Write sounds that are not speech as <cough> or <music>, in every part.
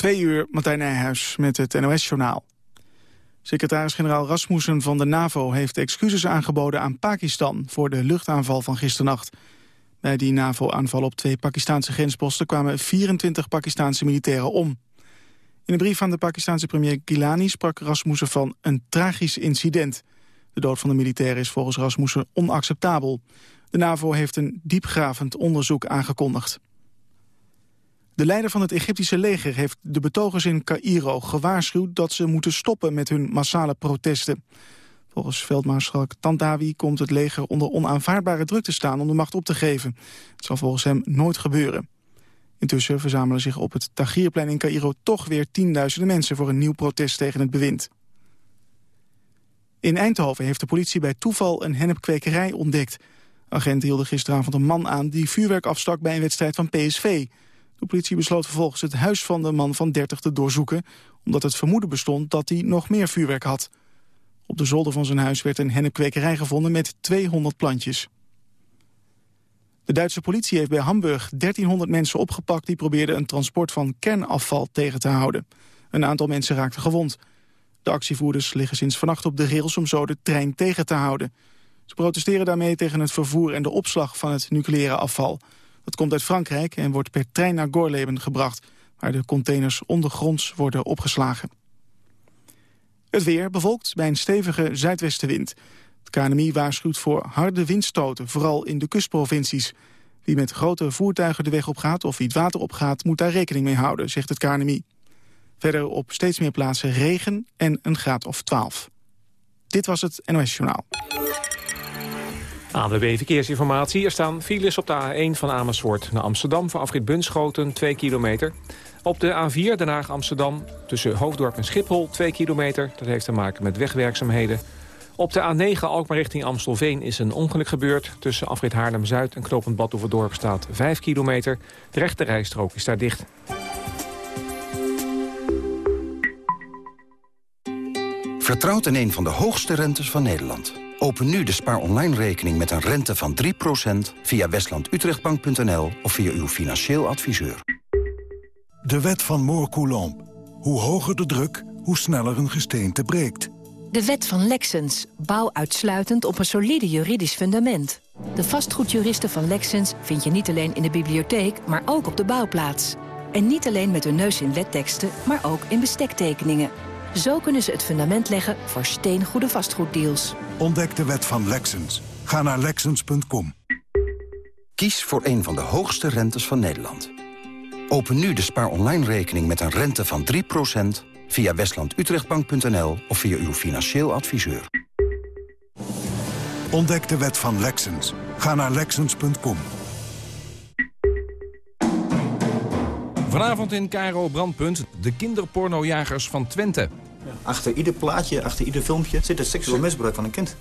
Twee uur, Martijn Nijhuis met het NOS-journaal. Secretaris-generaal Rasmussen van de NAVO heeft excuses aangeboden aan Pakistan... voor de luchtaanval van gisternacht. Bij die NAVO-aanval op twee Pakistanse grensposten... kwamen 24 Pakistanse militairen om. In een brief aan de Pakistanse premier Gilani sprak Rasmussen van een tragisch incident. De dood van de militairen is volgens Rasmussen onacceptabel. De NAVO heeft een diepgravend onderzoek aangekondigd. De leider van het Egyptische leger heeft de betogers in Cairo gewaarschuwd dat ze moeten stoppen met hun massale protesten. Volgens veldmaarschalk Tantawi komt het leger onder onaanvaardbare druk te staan om de macht op te geven. Het zal volgens hem nooit gebeuren. Intussen verzamelen zich op het Tahrirplein in Cairo toch weer tienduizenden mensen voor een nieuw protest tegen het bewind. In Eindhoven heeft de politie bij toeval een hennepkwekerij ontdekt. Agenten hielden gisteravond een man aan die vuurwerk afstak bij een wedstrijd van PSV. De politie besloot vervolgens het huis van de man van 30 te doorzoeken... omdat het vermoeden bestond dat hij nog meer vuurwerk had. Op de zolder van zijn huis werd een hennepkwekerij gevonden met 200 plantjes. De Duitse politie heeft bij Hamburg 1300 mensen opgepakt... die probeerden een transport van kernafval tegen te houden. Een aantal mensen raakten gewond. De actievoerders liggen sinds vannacht op de rails om zo de trein tegen te houden. Ze protesteren daarmee tegen het vervoer en de opslag van het nucleaire afval. Dat komt uit Frankrijk en wordt per trein naar Gorleben gebracht... waar de containers ondergronds worden opgeslagen. Het weer bevolkt bij een stevige zuidwestenwind. Het KNMI waarschuwt voor harde windstoten, vooral in de kustprovincies. Wie met grote voertuigen de weg op gaat of wie het water opgaat... moet daar rekening mee houden, zegt het KNMI. Verder op steeds meer plaatsen regen en een graad of 12. Dit was het NOS Journaal. ANWB Verkeersinformatie. Er staan files op de A1 van Amersfoort naar Amsterdam... voor afrit Bunschoten, 2 kilometer. Op de A4 Den Haag-Amsterdam tussen Hoofddorp en Schiphol, 2 kilometer. Dat heeft te maken met wegwerkzaamheden. Op de A9 Alkmaar richting Amstelveen is een ongeluk gebeurd. Tussen afrit Haarlem-Zuid en Knopend Badhoevedorp staat 5 kilometer. De rechte rijstrook is daar dicht. Vertrouwt in een van de hoogste rentes van Nederland. Open nu de spaar online rekening met een rente van 3% via westlandutrechtbank.nl of via uw financieel adviseur. De wet van Moore-Coulomb. Hoe hoger de druk, hoe sneller een gesteente breekt. De wet van Lexens. Bouw uitsluitend op een solide juridisch fundament. De vastgoedjuristen van Lexens vind je niet alleen in de bibliotheek, maar ook op de bouwplaats. En niet alleen met hun neus in wetteksten, maar ook in bestektekeningen. Zo kunnen ze het fundament leggen voor steengoede vastgoeddeals. Ontdek de wet van Lexens. Ga naar Lexens.com. Kies voor een van de hoogste rentes van Nederland. Open nu de spaar online rekening met een rente van 3% via westlandutrechtbank.nl of via uw financieel adviseur. Ontdek de wet van Lexens. Ga naar Lexens.com. Vanavond in Caro Brandpunt, de kinderpornojagers van Twente. Achter ieder plaatje, achter ieder filmpje zit het seksueel misbruik van een kind.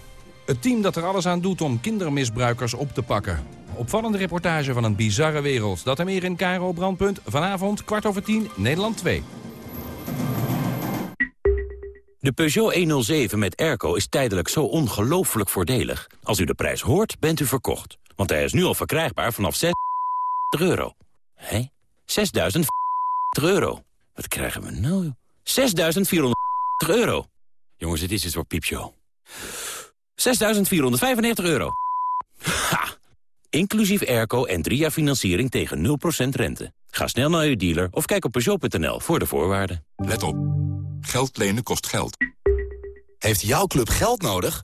Het team dat er alles aan doet om kindermisbruikers op te pakken. Opvallende reportage van een bizarre wereld. Dat en meer in Caro Brandpunt. Vanavond, kwart over tien, Nederland 2. De Peugeot 107 met airco is tijdelijk zo ongelooflijk voordelig. Als u de prijs hoort, bent u verkocht. Want hij is nu al verkrijgbaar vanaf 6 euro. Hé? 6.000 euro. Wat krijgen we nou? 6.400 euro. Jongens, dit is het voor piepshow. 6.495 euro. Ha! Inclusief airco en drie jaar financiering tegen 0% rente. Ga snel naar uw dealer of kijk op Peugeot.nl voor de voorwaarden. Let op. Geld lenen kost geld. Heeft jouw club geld nodig?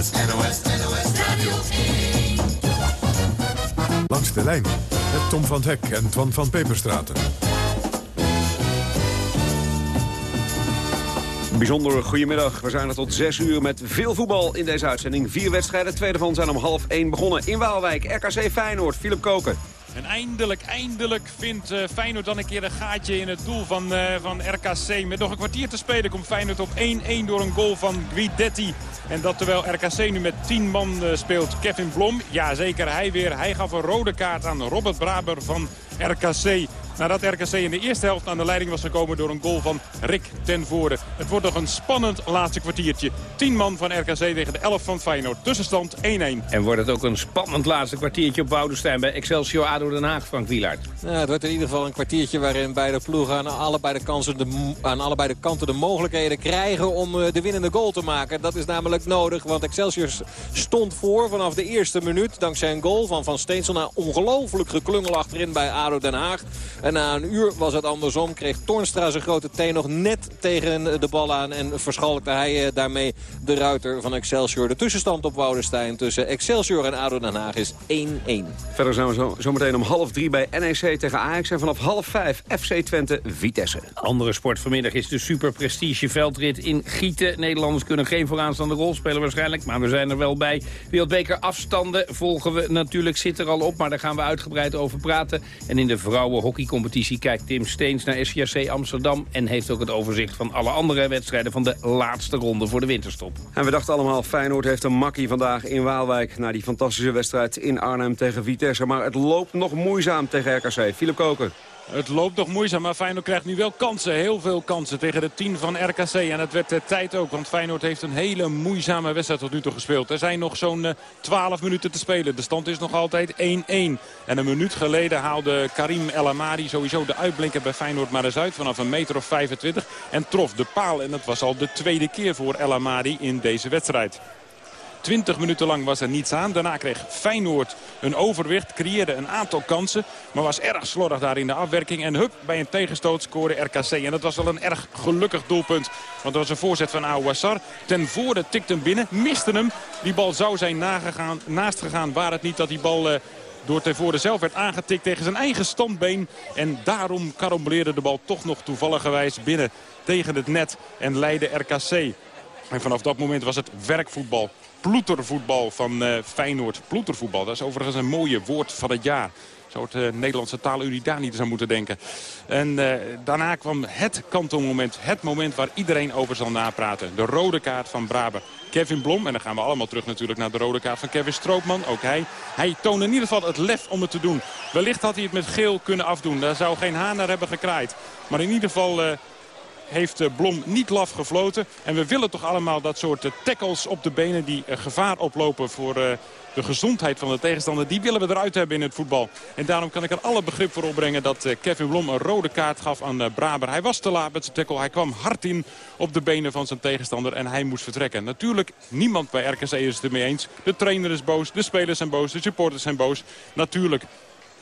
NOS, NOS, NOS Radio Langs de lijn met Tom van Hek en Twan van Peperstraten. bijzonder goedemiddag. We zijn er tot 6 uur met veel voetbal in deze uitzending. Vier wedstrijden, tweede van zijn om half 1 begonnen. In Waalwijk, RKC Feyenoord, Philip Koken. En eindelijk, eindelijk vindt uh, Feyenoord dan een keer een gaatje in het doel van, uh, van RKC. Met nog een kwartier te spelen komt Feyenoord op 1-1 door een goal van Guidetti. En dat terwijl RKC nu met 10 man uh, speelt. Kevin Blom, ja zeker hij weer. Hij gaf een rode kaart aan Robert Braber van RKC. Nadat RKC in de eerste helft aan de leiding was gekomen door een goal van Rick ten Voorde. Het wordt nog een spannend laatste kwartiertje. 10 man van RKC tegen de 11 van Feyenoord. Tussenstand 1-1. En wordt het ook een spannend laatste kwartiertje op Woudenstein bij Excelsior ADO Den Haag, Frank Wielaert. Ja, het wordt in ieder geval een kwartiertje waarin beide ploegen aan allebei de, kansen de, aan allebei de kanten de mogelijkheden krijgen om eh, de winnende goal te maken. Dat is namelijk nodig, want Excelsior stond voor vanaf de eerste minuut. Dankzij een goal van Van Steensel naar ongelooflijk geklungel achterin bij ADO Den Haag. En na een uur was het andersom. Kreeg Tornstra zijn grote teen nog net tegen de bal aan. En verschalkte hij eh, daarmee de ruiter van Excelsior. De tussenstand op Woudenstein tussen Excelsior en ADO Den Haag is 1-1. Verder zijn we zo, zometeen om half drie bij NEC tegen Ajax. En vanaf half vijf FC Twente Vitesse. Andere sport vanmiddag is de super prestige veldrit in Gieten. Nederlanders kunnen geen vooraanstaande rol spelen waarschijnlijk. Maar we zijn er wel bij. Wereldbeker afstanden volgen we natuurlijk. Zit er al op, maar daar gaan we uitgebreid over praten. En in de vrouwenhockeycompetitie kijkt Tim Steens naar SJC Amsterdam... en heeft ook het overzicht van alle andere wedstrijden van de laatste ronde voor de winterstop. En we dachten allemaal, Feyenoord heeft een makkie vandaag in Waalwijk... na die fantastische wedstrijd in Arnhem tegen Vitesse. Maar het loopt nog moeizaam tegen RKC. Philip Koken. Het loopt nog moeizaam, maar Feyenoord krijgt nu wel kansen. Heel veel kansen tegen de 10 van RKC. En het werd de tijd ook, want Feyenoord heeft een hele moeizame wedstrijd tot nu toe gespeeld. Er zijn nog zo'n 12 eh, minuten te spelen. De stand is nog altijd 1-1. En een minuut geleden haalde Karim El Amadi sowieso de uitblinker bij Feyenoord maar eens uit. Vanaf een meter of 25 en trof de paal. En dat was al de tweede keer voor El Amadi in deze wedstrijd. 20 minuten lang was er niets aan. Daarna kreeg Feyenoord een overwicht, creëerde een aantal kansen. Maar was erg slordig daar in de afwerking. En hup, bij een tegenstoot scoorde RKC. En dat was wel een erg gelukkig doelpunt. Want dat was een voorzet van Aouassar. Ten voorde tikte hem binnen, miste hem. Die bal zou zijn nagegaan, naast gegaan. Waar het niet dat die bal... Uh, door Tevoorde zelf werd aangetikt tegen zijn eigen standbeen. En daarom karamboleerde de bal toch nog toevalligerwijs binnen tegen het net. En leidde RKC. En vanaf dat moment was het werkvoetbal ploetervoetbal van uh, Feyenoord. Ploetervoetbal, dat is overigens een mooie woord van het jaar. Zou het uh, Nederlandse taalunie daar niet eens aan moeten denken. En uh, daarna kwam het kantelmoment. Het moment waar iedereen over zal napraten. De rode kaart van Braber. Kevin Blom, en dan gaan we allemaal terug natuurlijk naar de rode kaart van Kevin Stroopman. Ook hij. Hij toonde in ieder geval het lef om het te doen. Wellicht had hij het met geel kunnen afdoen. Daar zou geen haan naar hebben gekraaid. Maar in ieder geval heeft eh, Blom niet laf gefloten. En we willen toch allemaal dat soort eh, tackles op de benen die eh, gevaar oplopen voor de gezondheid van de tegenstander. Die willen we eruit hebben in het voetbal. En daarom kan ik er alle begrip voor opbrengen dat Kevin Blom een rode kaart gaf aan Braber. Hij was te laat met zijn tackle. Hij kwam hard in op de benen van zijn tegenstander en hij moest vertrekken. Natuurlijk, niemand bij RKC is het ermee eens. De trainer is boos, de spelers zijn boos, de supporters zijn boos. Natuurlijk.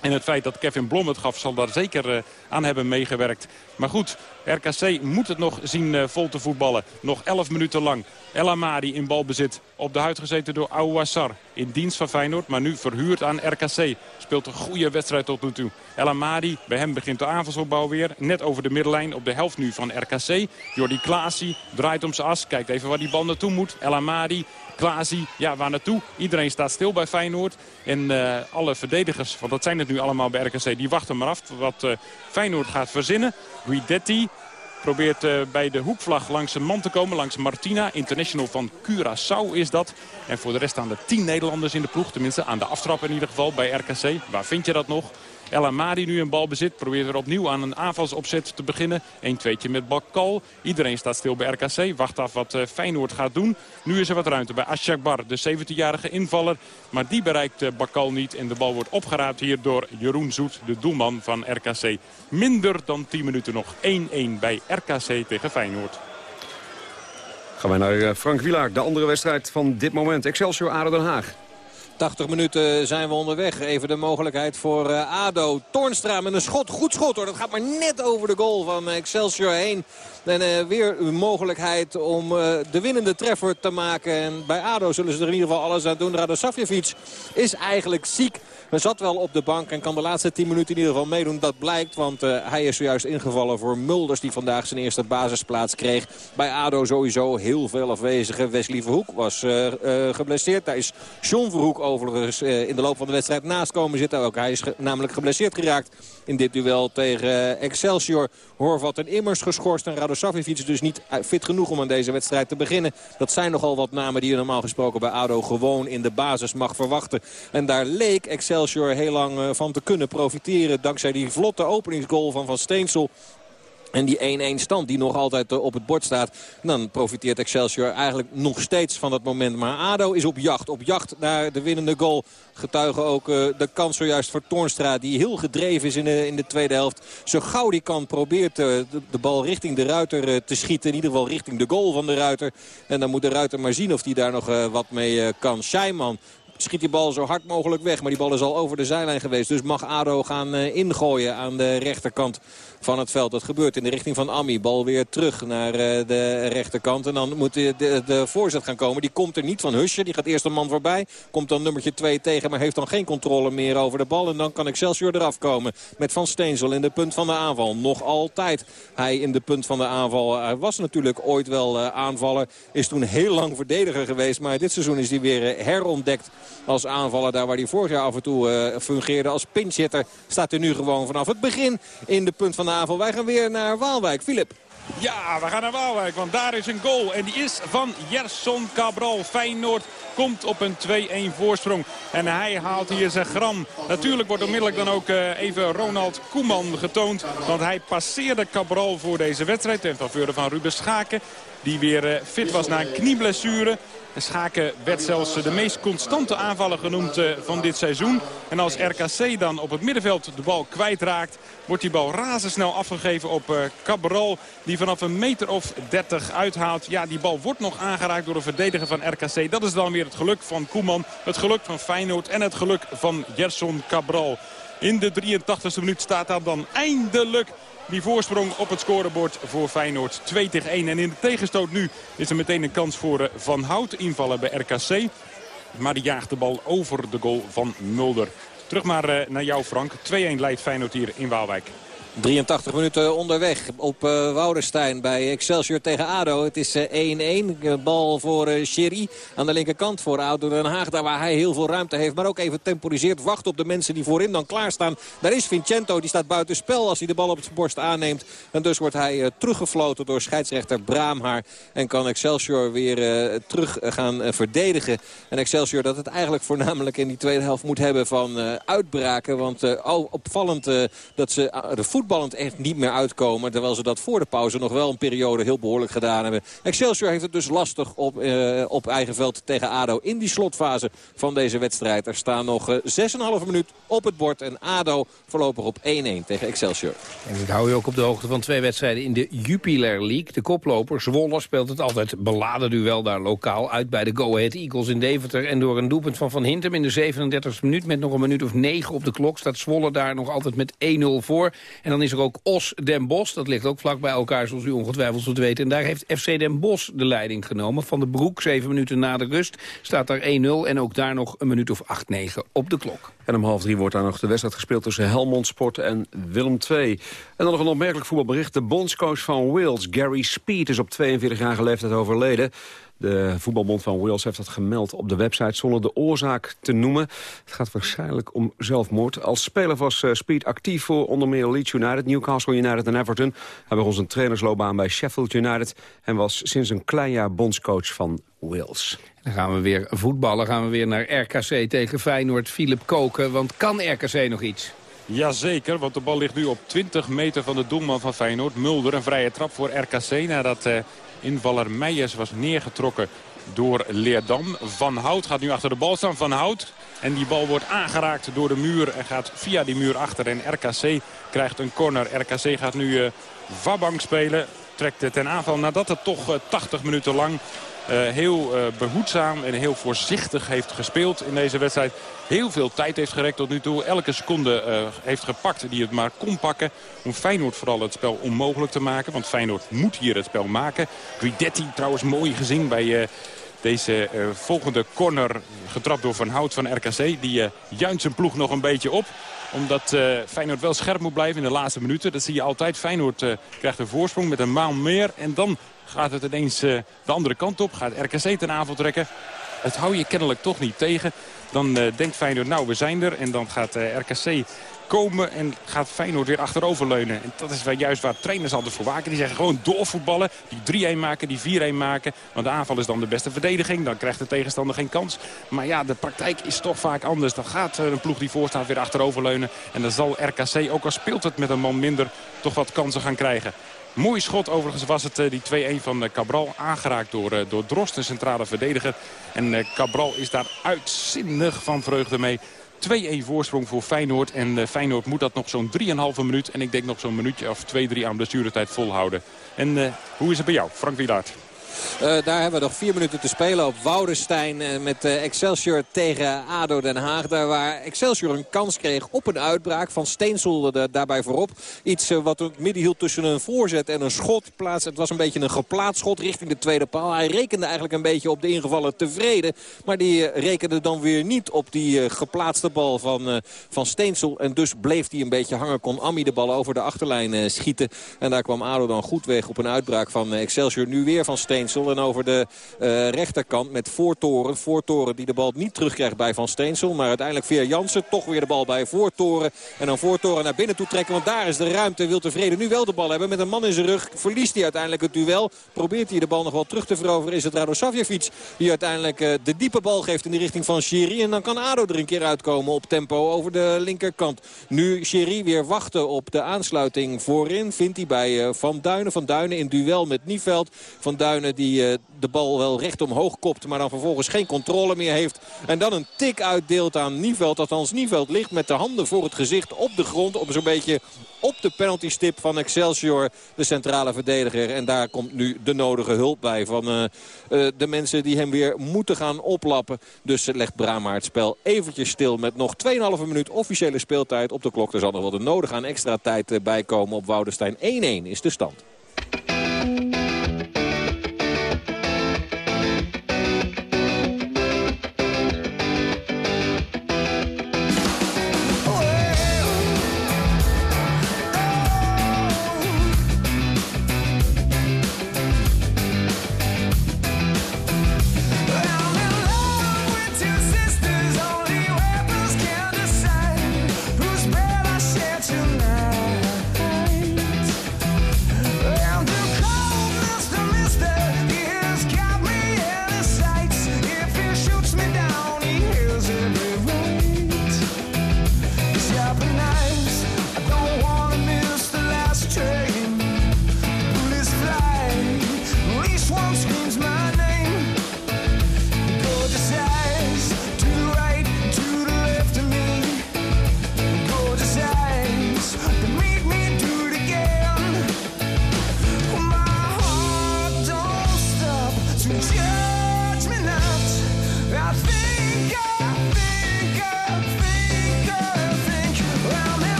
En het feit dat Kevin Blom het gaf zal daar zeker aan hebben meegewerkt. Maar goed, RKC moet het nog zien uh, vol te voetballen. Nog 11 minuten lang. El Amadi in balbezit. Op de huid gezeten door Aouassar. In dienst van Feyenoord, maar nu verhuurd aan RKC. Speelt een goede wedstrijd tot nu toe. El Amadi, bij hem begint de aanvalsopbouw weer. Net over de middenlijn op de helft nu van RKC. Jordi Klaasie draait om zijn as. Kijkt even waar die bal naartoe moet. El Amadi Klaasie, ja, waar naartoe? Iedereen staat stil bij Feyenoord. En uh, alle verdedigers, want dat zijn het nu allemaal bij RKC, die wachten maar af wat uh, Feyenoord gaat verzinnen. Guidetti probeert uh, bij de hoekvlag langs een man te komen, langs Martina. International van Curaçao is dat. En voor de rest staan er tien Nederlanders in de ploeg. Tenminste, aan de aftrap in ieder geval bij RKC. Waar vind je dat nog? El Amadi nu een bal bezit. Probeert er opnieuw aan een aanvalsopzet te beginnen. 1 tweetje met Bakal. Iedereen staat stil bij RKC. Wacht af wat uh, Feyenoord gaat doen. Nu is er wat ruimte bij Ashakbar, de 17-jarige invaller. Maar die bereikt uh, Bakal niet. En de bal wordt opgeraapt hier door Jeroen Zoet, de doelman van RKC. Minder dan 10 minuten nog. 1-1 bij RKC tegen Feyenoord. Gaan wij naar eh, Frank Wielaar, de andere wedstrijd van dit moment. Excelsior Aden Den Haag. 80 minuten zijn we onderweg. Even de mogelijkheid voor uh, ADO. Toornstra met een schot. Goed schot hoor. Dat gaat maar net over de goal van Excelsior heen. En uh, weer een mogelijkheid om de winnende treffer te maken. En bij ADO zullen ze er in ieder geval alles aan doen. Radosavjevic is eigenlijk ziek. Zat wel op de bank en kan de laatste 10 minuten in ieder geval meedoen. Dat blijkt, want uh, hij is zojuist ingevallen voor Mulders... die vandaag zijn eerste basisplaats kreeg. Bij ADO sowieso heel veel afwezige. Wesley Verhoek was uh, uh, geblesseerd. Daar is John Verhoek overigens in de loop van de wedstrijd naast komen zitten. Ook hij is namelijk geblesseerd geraakt in dit duel tegen Excelsior. Horvat en Immers geschorst en Radosavljevic dus niet fit genoeg om aan deze wedstrijd te beginnen. Dat zijn nogal wat namen die je normaal gesproken bij ADO gewoon in de basis mag verwachten. En daar leek Excelsior heel lang van te kunnen profiteren dankzij die vlotte openingsgoal van Van Steensel. En die 1-1 stand die nog altijd op het bord staat. Dan profiteert Excelsior eigenlijk nog steeds van dat moment. Maar ADO is op jacht. Op jacht naar de winnende goal. Getuigen ook uh, de kans zojuist voor Toornstra. Die heel gedreven is in de, in de tweede helft. Zo gauw die kan probeert de, de, bal richting de Ruiter te schieten. In ieder geval richting de goal van de Ruiter. En dan moet de Ruiter maar zien of hij daar nog wat mee kan. Scheiman schiet die bal zo hard mogelijk weg. Maar die bal is al over de zijlijn geweest. Dus mag ADO gaan ingooien aan de rechterkant van het veld. Dat gebeurt in de richting van Ami. Bal weer terug naar uh, de rechterkant. En dan moet de, de, voorzet gaan komen. Die komt er niet van Husje. Die gaat eerst een man voorbij. Komt dan nummertje 2 tegen. Maar heeft dan geen controle meer over de bal. En dan kan Excelsior eraf komen. Met Van Steensel in de punt van de aanval. Nog altijd hij in de punt van de aanval. Hij was natuurlijk ooit wel uh, aanvaller. Is toen heel lang verdediger geweest. Maar dit seizoen is hij weer herontdekt als aanvaller. Daar waar hij vorig jaar af en toe fungeerde als pinchitter. Staat hij nu gewoon vanaf het begin in de punt van de aanval. Wij gaan weer naar Waalwijk. Filip. Ja, we gaan naar Waalwijk, want daar is een goal. En die is van Gerson Cabral. Feyenoord komt op een 2-1 voorsprong. En hij haalt hier zijn gram. Natuurlijk wordt onmiddellijk dan ook uh, even Ronald Koeman getoond. Want hij passeerde Cabral voor deze wedstrijd. Ten faveur van Ruben Schaken. Die weer uh, fit was na een knieblessure. En Schaken werd zelfs de meest constante aanvaller genoemd uh, van dit seizoen. En als RKC dan op het middenveld de bal kwijtraakt... wordt die bal razendsnel afgegeven op uh, Cabral... die vanaf een meter of 30 uithaalt. Ja, die bal wordt nog aangeraakt door de verdediger van RKC. Dat is dan weer het geluk van Koeman, het geluk van Feyenoord... en het geluk van Gerson Cabral. In de 83e minuut staat daar dan eindelijk die voorsprong op het scorebord voor Feyenoord 2 tegen 1. En in de tegenstoot nu is er meteen een kans voor Van Hout invallen bij RKC. Maar die jaagt de bal over de goal van Mulder. Terug maar naar jou Frank. 2-1 leidt Feyenoord hier in Waalwijk. 83 minuten onderweg op uh, Woudenstein bij Excelsior tegen ADO. Het is 1-1. Uh, bal voor uh, Sherry aan de linkerkant voor ADO Den Haag. Daar waar hij heel veel ruimte heeft. Maar ook even temporiseert. Wacht op de mensen die voorin dan klaarstaan. Daar is Vincento. Die staat buiten spel als hij de bal op zijn borst aanneemt. En dus wordt hij teruggefloten door scheidsrechter Braamhaar. En kan Excelsior weer terug gaan verdedigen. En Excelsior dat het eigenlijk voornamelijk in die tweede helft moet hebben van uitbraken. Want opvallend dat ze de voet voetballend echt niet meer uitkomen. Terwijl ze dat voor de pauze nog wel een periode heel behoorlijk gedaan hebben. Excelsior heeft het dus lastig op, uh, op eigen veld tegen ADO in die slotfase van deze wedstrijd. Er staan nog uh, eh, 6,5 minuut op het bord. En ADO voorlopig op 1-1 tegen Excelsior. En ik hou je ook op de hoogte van twee wedstrijden in de Jupiler League. De koploper Zwolle speelt het altijd beladen duel daar lokaal uit bij de Go Ahead Eagles in Deventer. En door een doelpunt van Van Hintem in de 37e minuut met nog een minuut of 9 op de klok staat Zwolle daar nog altijd met 1-0 voor. Dan is er ook Os Den Bosch. Dat ligt ook vlak bij elkaar, zoals u ongetwijfeld zult weten. En daar heeft FC Den Bosch de leiding genomen. Van de Broek, zeven minuten na de rust, staat daar 1-0. En ook daar nog een minuut of 8-9 op de klok. En om half drie wordt daar nog de wedstrijd gespeeld tussen Helmond Sport en Willem II. En dan nog een opmerkelijk voetbalbericht. De bondscoach van Wales, Gary Speed, is op 42-jarige leeftijd overleden. De voetbalbond van Wales heeft dat gemeld op de website zonder de oorzaak te noemen. Het gaat waarschijnlijk om zelfmoord. Als speler was uh, Speed actief voor onder meer Leeds United, Newcastle United en Everton. Hij begon zijn trainersloopbaan bij Sheffield United... en was sinds een klein jaar bondscoach van Wales. Dan gaan we weer voetballen, gaan we weer naar RKC tegen Feyenoord. Philip Koken, want kan RKC nog iets? Jazeker, want de bal ligt nu op 20 meter van de doelman van Feyenoord. Mulder, een vrije trap voor RKC nadat uh, invaller Meijers was neergetrokken door Leerdam. Van Hout gaat nu achter de bal staan. Van Hout. En die bal wordt aangeraakt door de muur en gaat via die muur achter. En RKC krijgt een corner. RKC gaat nu uh, Wabang spelen. Trekt ten aanval nadat het toch uh, 80 minuten lang heel behoedzaam en heel voorzichtig heeft gespeeld in deze wedstrijd. Heel veel tijd heeft gerekt tot nu toe. Elke seconde heeft gepakt die het maar kon pakken. Om Feyenoord vooral het spel onmogelijk te maken. Want Feyenoord moet hier het spel maken. Guidetti trouwens mooi gezien bij deze volgende corner getrapt door Van Hout van RKC. Die uh, juint zijn ploeg nog een beetje op. Omdat uh, Feyenoord wel scherp moet blijven in de laatste minuten. Dat zie je altijd. Feyenoord krijgt een voorsprong met een maal meer. En dan gaat het ineens de andere kant op. Gaat RKC ten avond trekken. Het hou je kennelijk toch niet tegen. Dan denkt Feyenoord, nou we zijn er. En dan gaat RKC komen en gaat Feyenoord weer achteroverleunen. En dat is juist waar trainers altijd voor waken. Die zeggen gewoon doorvoetballen, die 3-1 maken, die 4-1 maken. Want de aanval is dan de beste verdediging. Dan krijgt de tegenstander geen kans. Maar ja, de praktijk is toch vaak anders. Dan gaat eh, een ploeg die voorstaat weer achteroverleunen. En dan zal RKC, ook al speelt het met een man minder, toch wat kansen gaan krijgen. Mooi schot overigens was het eh, die 2-1 van eh, Cabral. Aangeraakt door, door Drost, centrale verdediger. En Cabral is daar uitzinnig van vreugde mee. 2-1 voorsprong voor Feyenoord. En uh, Feyenoord moet dat nog zo'n 3,5 minuut. En ik denk nog zo'n minuutje of 2-3 aan blessuretijd volhouden. En uh, hoe is het bij jou, Frank Wielaert? Uh, daar hebben we nog vier minuten te spelen op Woudenstein uh, met uh, Excelsior tegen ADO Den Haag. Daar waar Excelsior een kans kreeg op een uitbraak van Steensel daarbij voorop. Iets wat het midden hield tussen een voorzet en een schot. Plaats, het was een beetje een geplaatst schot richting de tweede paal. Hij rekende eigenlijk een beetje op de ingevallen tevreden. Maar die rekende dan weer niet op die geplaatste bal van, van Steensel. En dus bleef hij een beetje hangen. Kon Ami de bal over de achterlijn schieten. En daar kwam ADO dan goed weg op een uitbraak van Excelsior. Nu weer van Steensel. En over de uh, rechterkant met Voortoren. Voortoren die de bal niet terugkrijgt bij Van Steensel. Maar uiteindelijk via Jansen toch weer de bal bij Voortoren. En dan Voortoren naar binnen toe trekken. Want daar is de ruimte. Wil tevreden nu wel de bal hebben. Met een man in zijn rug verliest hij uiteindelijk het duel. Probeert hij de bal nog wel terug te veroveren. Is het Radosavjevic die uiteindelijk uh, de diepe bal geeft in de richting van Sherry. En dan kan Ado er een keer uitkomen op tempo over de linkerkant. Nu Sherry weer wachten op de aansluiting voorin. Vindt hij bij uh, Van Duinen. Van Duinen in duel met Nieveld. Van Duinen die uh, de bal wel recht omhoog kopt. Maar dan vervolgens geen controle meer heeft. En dan een tik uitdeelt aan Nieveld. Althans Nieveld ligt met de handen voor het gezicht op de grond. Op zo'n beetje op de penaltystip van Excelsior. De centrale verdediger. En daar komt nu de nodige hulp bij van uh, uh, de mensen die hem weer moeten gaan oplappen. Dus legt Brama het spel eventjes stil met nog 2,5 minuut officiële speeltijd op de klok. Er zal nog wel de nodige aan extra tijd bij komen op Woudenstein. 1-1 is de stand.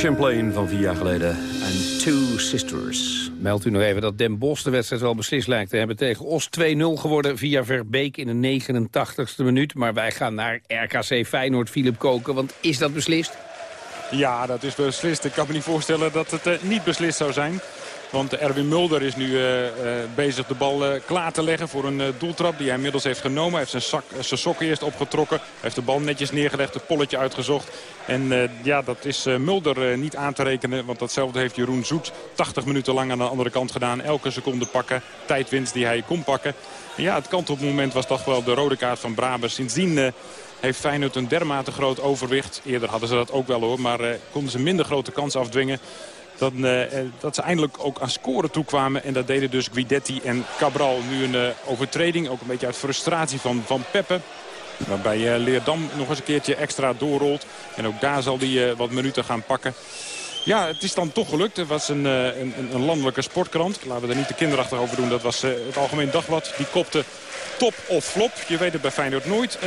Plane van vier jaar geleden. En Two Sisters. Meldt u nog even dat Den Bosch de wedstrijd wel beslist lijkt te hebben. Tegen Os 2-0 geworden via Verbeek in de 89ste minuut. Maar wij gaan naar RKC Feyenoord, Philip Koken. Want is dat beslist? Ja, dat is beslist. Ik kan me niet voorstellen dat het uh, niet beslist zou zijn. Want Erwin Mulder is nu uh, uh, bezig de bal uh, klaar te leggen voor een doeltrap die hij inmiddels heeft genomen. Hij heeft zijn, zak, zijn sokken eerst opgetrokken. Hij heeft de bal netjes neergelegd, het polletje uitgezocht. En ja, dat is Mulder niet aan te rekenen. Want datzelfde heeft Jeroen Zoet 80 minuten lang aan de andere kant gedaan. Elke seconde pakken, tijdwinst die hij kon pakken. En ja, het kantelmoment was toch wel de rode kaart van Braber. Sindsdien heeft Feyenoord een dermate groot overwicht. Eerder hadden ze dat ook wel hoor, maar konden ze minder grote kans afdwingen. Dat, uh, dat ze eindelijk ook aan scoren toekwamen. En dat deden dus Guidetti en Cabral. Nu een uh, overtreding, ook een beetje uit frustratie van, van Peppe. Waarbij Leerdam nog eens een keertje extra doorrolt. En ook daar zal hij wat minuten gaan pakken. Ja, het is dan toch gelukt. Het was een, een, een landelijke sportkrant. Laten we er niet te kinderachtig over doen. Dat was het Algemeen Dagblad. Die kopte top of flop. Je weet het bij Feyenoord nooit.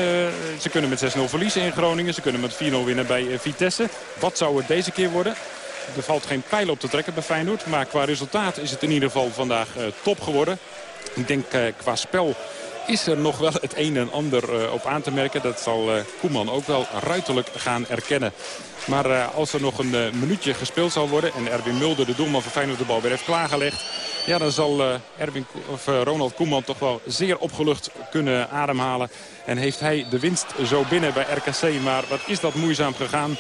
Ze kunnen met 6-0 verliezen in Groningen. Ze kunnen met 4-0 winnen bij Vitesse. Wat zou het deze keer worden? Er valt geen pijl op te trekken bij Feyenoord. Maar qua resultaat is het in ieder geval vandaag uh, top geworden. Ik denk qua spel is er nog wel het een en ander op aan te merken. Dat zal Koeman ook wel ruiterlijk gaan erkennen. Maar als er nog een minuutje gespeeld zal worden... en Erwin Mulder, de doelman van Feyenoord, de bal weer heeft klaargelegd... ja, dan zal Erwin, of, Ronald Koeman toch wel zeer opgelucht kunnen ademhalen. En heeft hij de winst zo binnen bij RKC. Maar wat is dat moeizaam gegaan.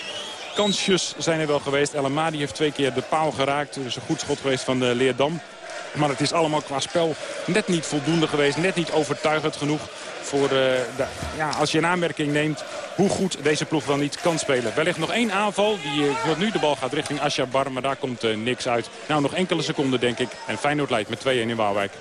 Kansjes zijn er wel geweest. El heeft twee keer de paal geraakt. Dus een goed schot geweest van de Leerdam. Maar het is allemaal qua spel net niet voldoende geweest. Net niet overtuigend genoeg voor de, ja, als je een aanmerking neemt hoe goed deze ploeg wel niet kan spelen. Wellicht nog één aanval. Die uh, nu de bal gaat richting Ashabar, maar daar komt niks uit. Nou, nog enkele seconden denk ik. En Feyenoord leidt met 2-1 in Waalwijk.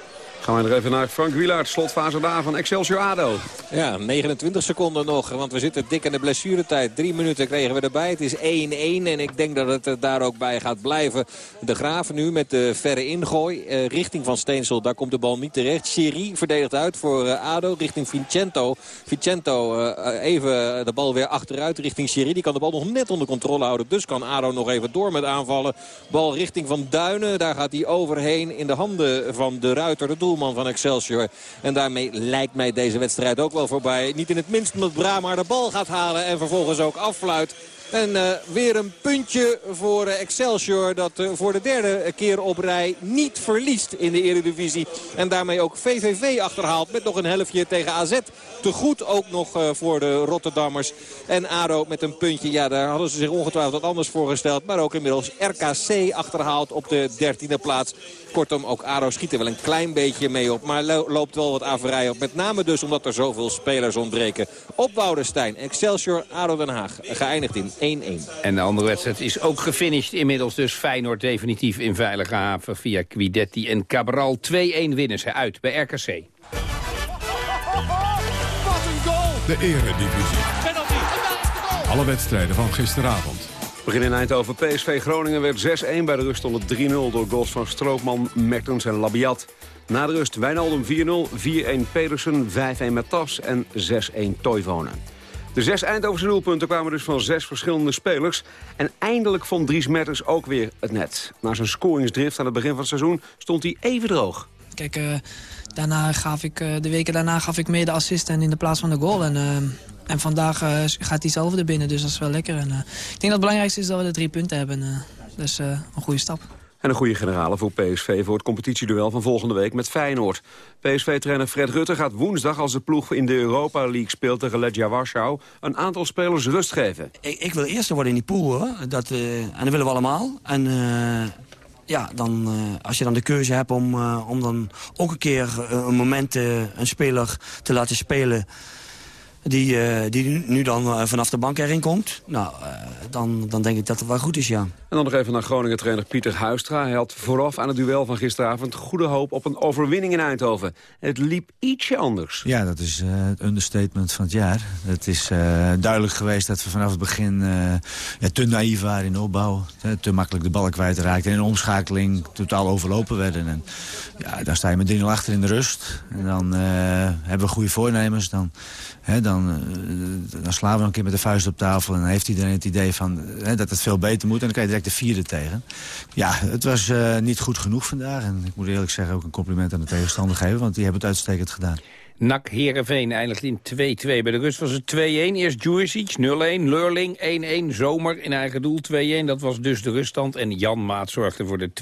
Gaan we er even naar Frank Wielaert, slotfase daar van Excelsior ADO. Ja, 29 seconden nog, want we zitten dik in de blessuretijd. Drie minuten kregen we erbij. Het is 1-1 en ik denk dat het daar ook bij gaat blijven. De Graaf nu met de verre ingooi uh, richting Van Steensel. Daar komt de bal niet terecht. Siri verdedigt uit voor uh, ADO richting Vincento. Vincento uh, even de bal weer achteruit richting Siri. Die kan de bal nog net onder controle houden. Dus kan ADO nog even door met aanvallen. Bal richting Van Duinen. Daar gaat hij overheen in de handen van de Ruiter, de doelman van Excelsior. En daarmee lijkt mij deze wedstrijd ook wel voorbij. Niet in het minst omdat Brahma de bal gaat halen en vervolgens ook affluit. En uh, weer een puntje voor uh, Excelsior dat uh, voor de derde keer op rij niet verliest in de Eredivisie. En daarmee ook VVV achterhaalt met nog een helftje tegen AZ. Te goed ook nog voor de Rotterdammers. En ADO met een puntje, ja daar hadden ze zich ongetwijfeld wat anders voorgesteld. Maar ook inmiddels RKC achterhaalt op de dertiende plaats. Kortom, ook ADO schiet er wel een klein beetje mee op. Maar lo loopt wel wat averij op. Met name dus omdat er zoveel spelers ontbreken. Op Woudenstein, Excelsior, ADO Den Haag. Geëindigd in 1-1. En de andere wedstrijd is ook gefinished. Inmiddels dus Feyenoord definitief in veilige haven via Quidetti en Cabral. 2-1 winnen ze uit bij RKC. Wat een goal! De eredivisie. Penalty. Alle wedstrijden van gisteravond. Begin in Eindhoven. PSV Groningen werd 6-1. Bij de rust stond het 3-0 door goals van Stroopman, Mertens en Labiat. Na de rust Wijnaldum 4-0, 4-1 Pedersen, 5-1 Matas en 6-1 Toivonen. De zes Eindhovense doelpunten kwamen dus van zes verschillende spelers. En eindelijk vond Dries Mertens ook weer het net. Na zijn scoringsdrift aan het begin van het seizoen stond hij even droog. Kijk, uh, daarna gaf ik, uh, de weken daarna gaf ik meer de assist en in de plaats van de goal. En, uh, en vandaag gaat hij zelf er binnen, dus dat is wel lekker. En, ik denk dat het belangrijkste is dat we de drie punten hebben. Dus een goede stap. En een goede generale voor PSV voor het competitieduel van volgende week met Feyenoord. PSV-trainer Fred Rutte gaat woensdag als de ploeg in de Europa League speelt tegen Legia Warschau... een aantal spelers rust geven. Ik, ik wil eerst worden in die pool, hoor. Dat, en dat willen we allemaal. En ja, dan, als je dan de keuze hebt om, om dan ook een keer een moment een speler te laten spelen die, uh, die nu dan uh, vanaf de bank erin komt. Nou, uh, dan, dan denk ik dat het wel goed is, ja. En dan nog even naar Groningen-trainer Pieter Huistra. Hij had vooraf aan het duel van gisteravond goede hoop op een overwinning in Eindhoven. Het liep ietsje anders. Ja, dat is het understatement van het jaar. Het is duidelijk geweest dat we vanaf het begin ja, te naïef waren in de opbouw. Te makkelijk de bal kwijtraakten. En in de omschakeling totaal overlopen werden. En ja, dan sta je met 3-0 achter in de rust. En dan hebben we goede voornemens. Dan He, dan, dan, dan slaan we een keer met de vuist op tafel... en dan heeft iedereen het idee van, dat het veel beter moet. En dan kan je direct de vierde tegen. Ja, het was niet goed genoeg vandaag. En ik moet eerlijk zeggen ook een compliment aan de tegenstander geven... want die hebben het uitstekend gedaan. NAC Herenveen eindigt in 2-2. Bij de rust was het 2-1. Eerst Juricic 0-1, Leurling 1-1, Zomer in eigen doel 2-1. Dat was dus de ruststand. En Jan Maat zorgde voor de 2-2,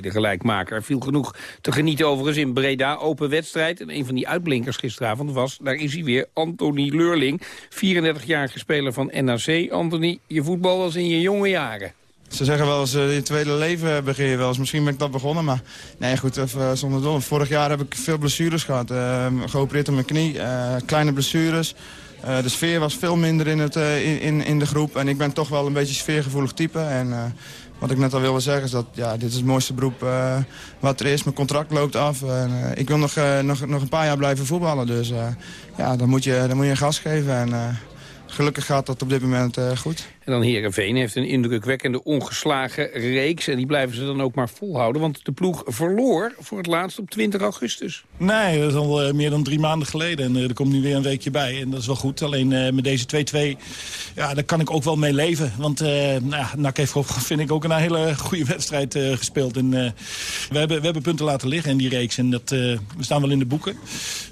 de gelijkmaker. Er viel genoeg te genieten overigens in Breda. Open wedstrijd. En een van die uitblinkers gisteravond was, daar is hij weer, Anthony Leurling. 34-jarige speler van NAC. Anthony, je voetbal was in je jonge jaren. Ze zeggen wel eens, uh, je tweede leven begin je wel eens. Misschien ben ik dat begonnen, maar nee, goed, even zonder doel. Vorig jaar heb ik veel blessures gehad. Uh, geopereerd op mijn knie, uh, kleine blessures. de sfeer was veel minder in, het, in, in de groep. En ik ben toch wel een beetje sfeergevoelig type. En wat ik net al wilde zeggen is dat ja, dit is het mooiste beroep wat er is. Mijn contract loopt af. En, ik wil nog, nog, nog een paar jaar blijven voetballen. Dus ja, dan moet je, dan moet je een gas geven. En, gelukkig gaat dat op dit moment goed. En dan Herenveen heeft een indrukwekkende ongeslagen reeks. En die blijven ze dan ook maar volhouden. Want de ploeg verloor voor het laatst op 20 augustus. Nee, dat is al eh, meer dan drie maanden geleden. En uh, er komt nu weer een weekje bij. En dat is wel goed. Alleen uh, met deze 2-2, ja, daar kan ik ook wel mee leven. Want nou ja, NAC heeft, vind ik, ook een hele goede wedstrijd gespeeld. En we, hebben, we hebben punten laten liggen in die reeks. En dat, we staan wel in de boeken.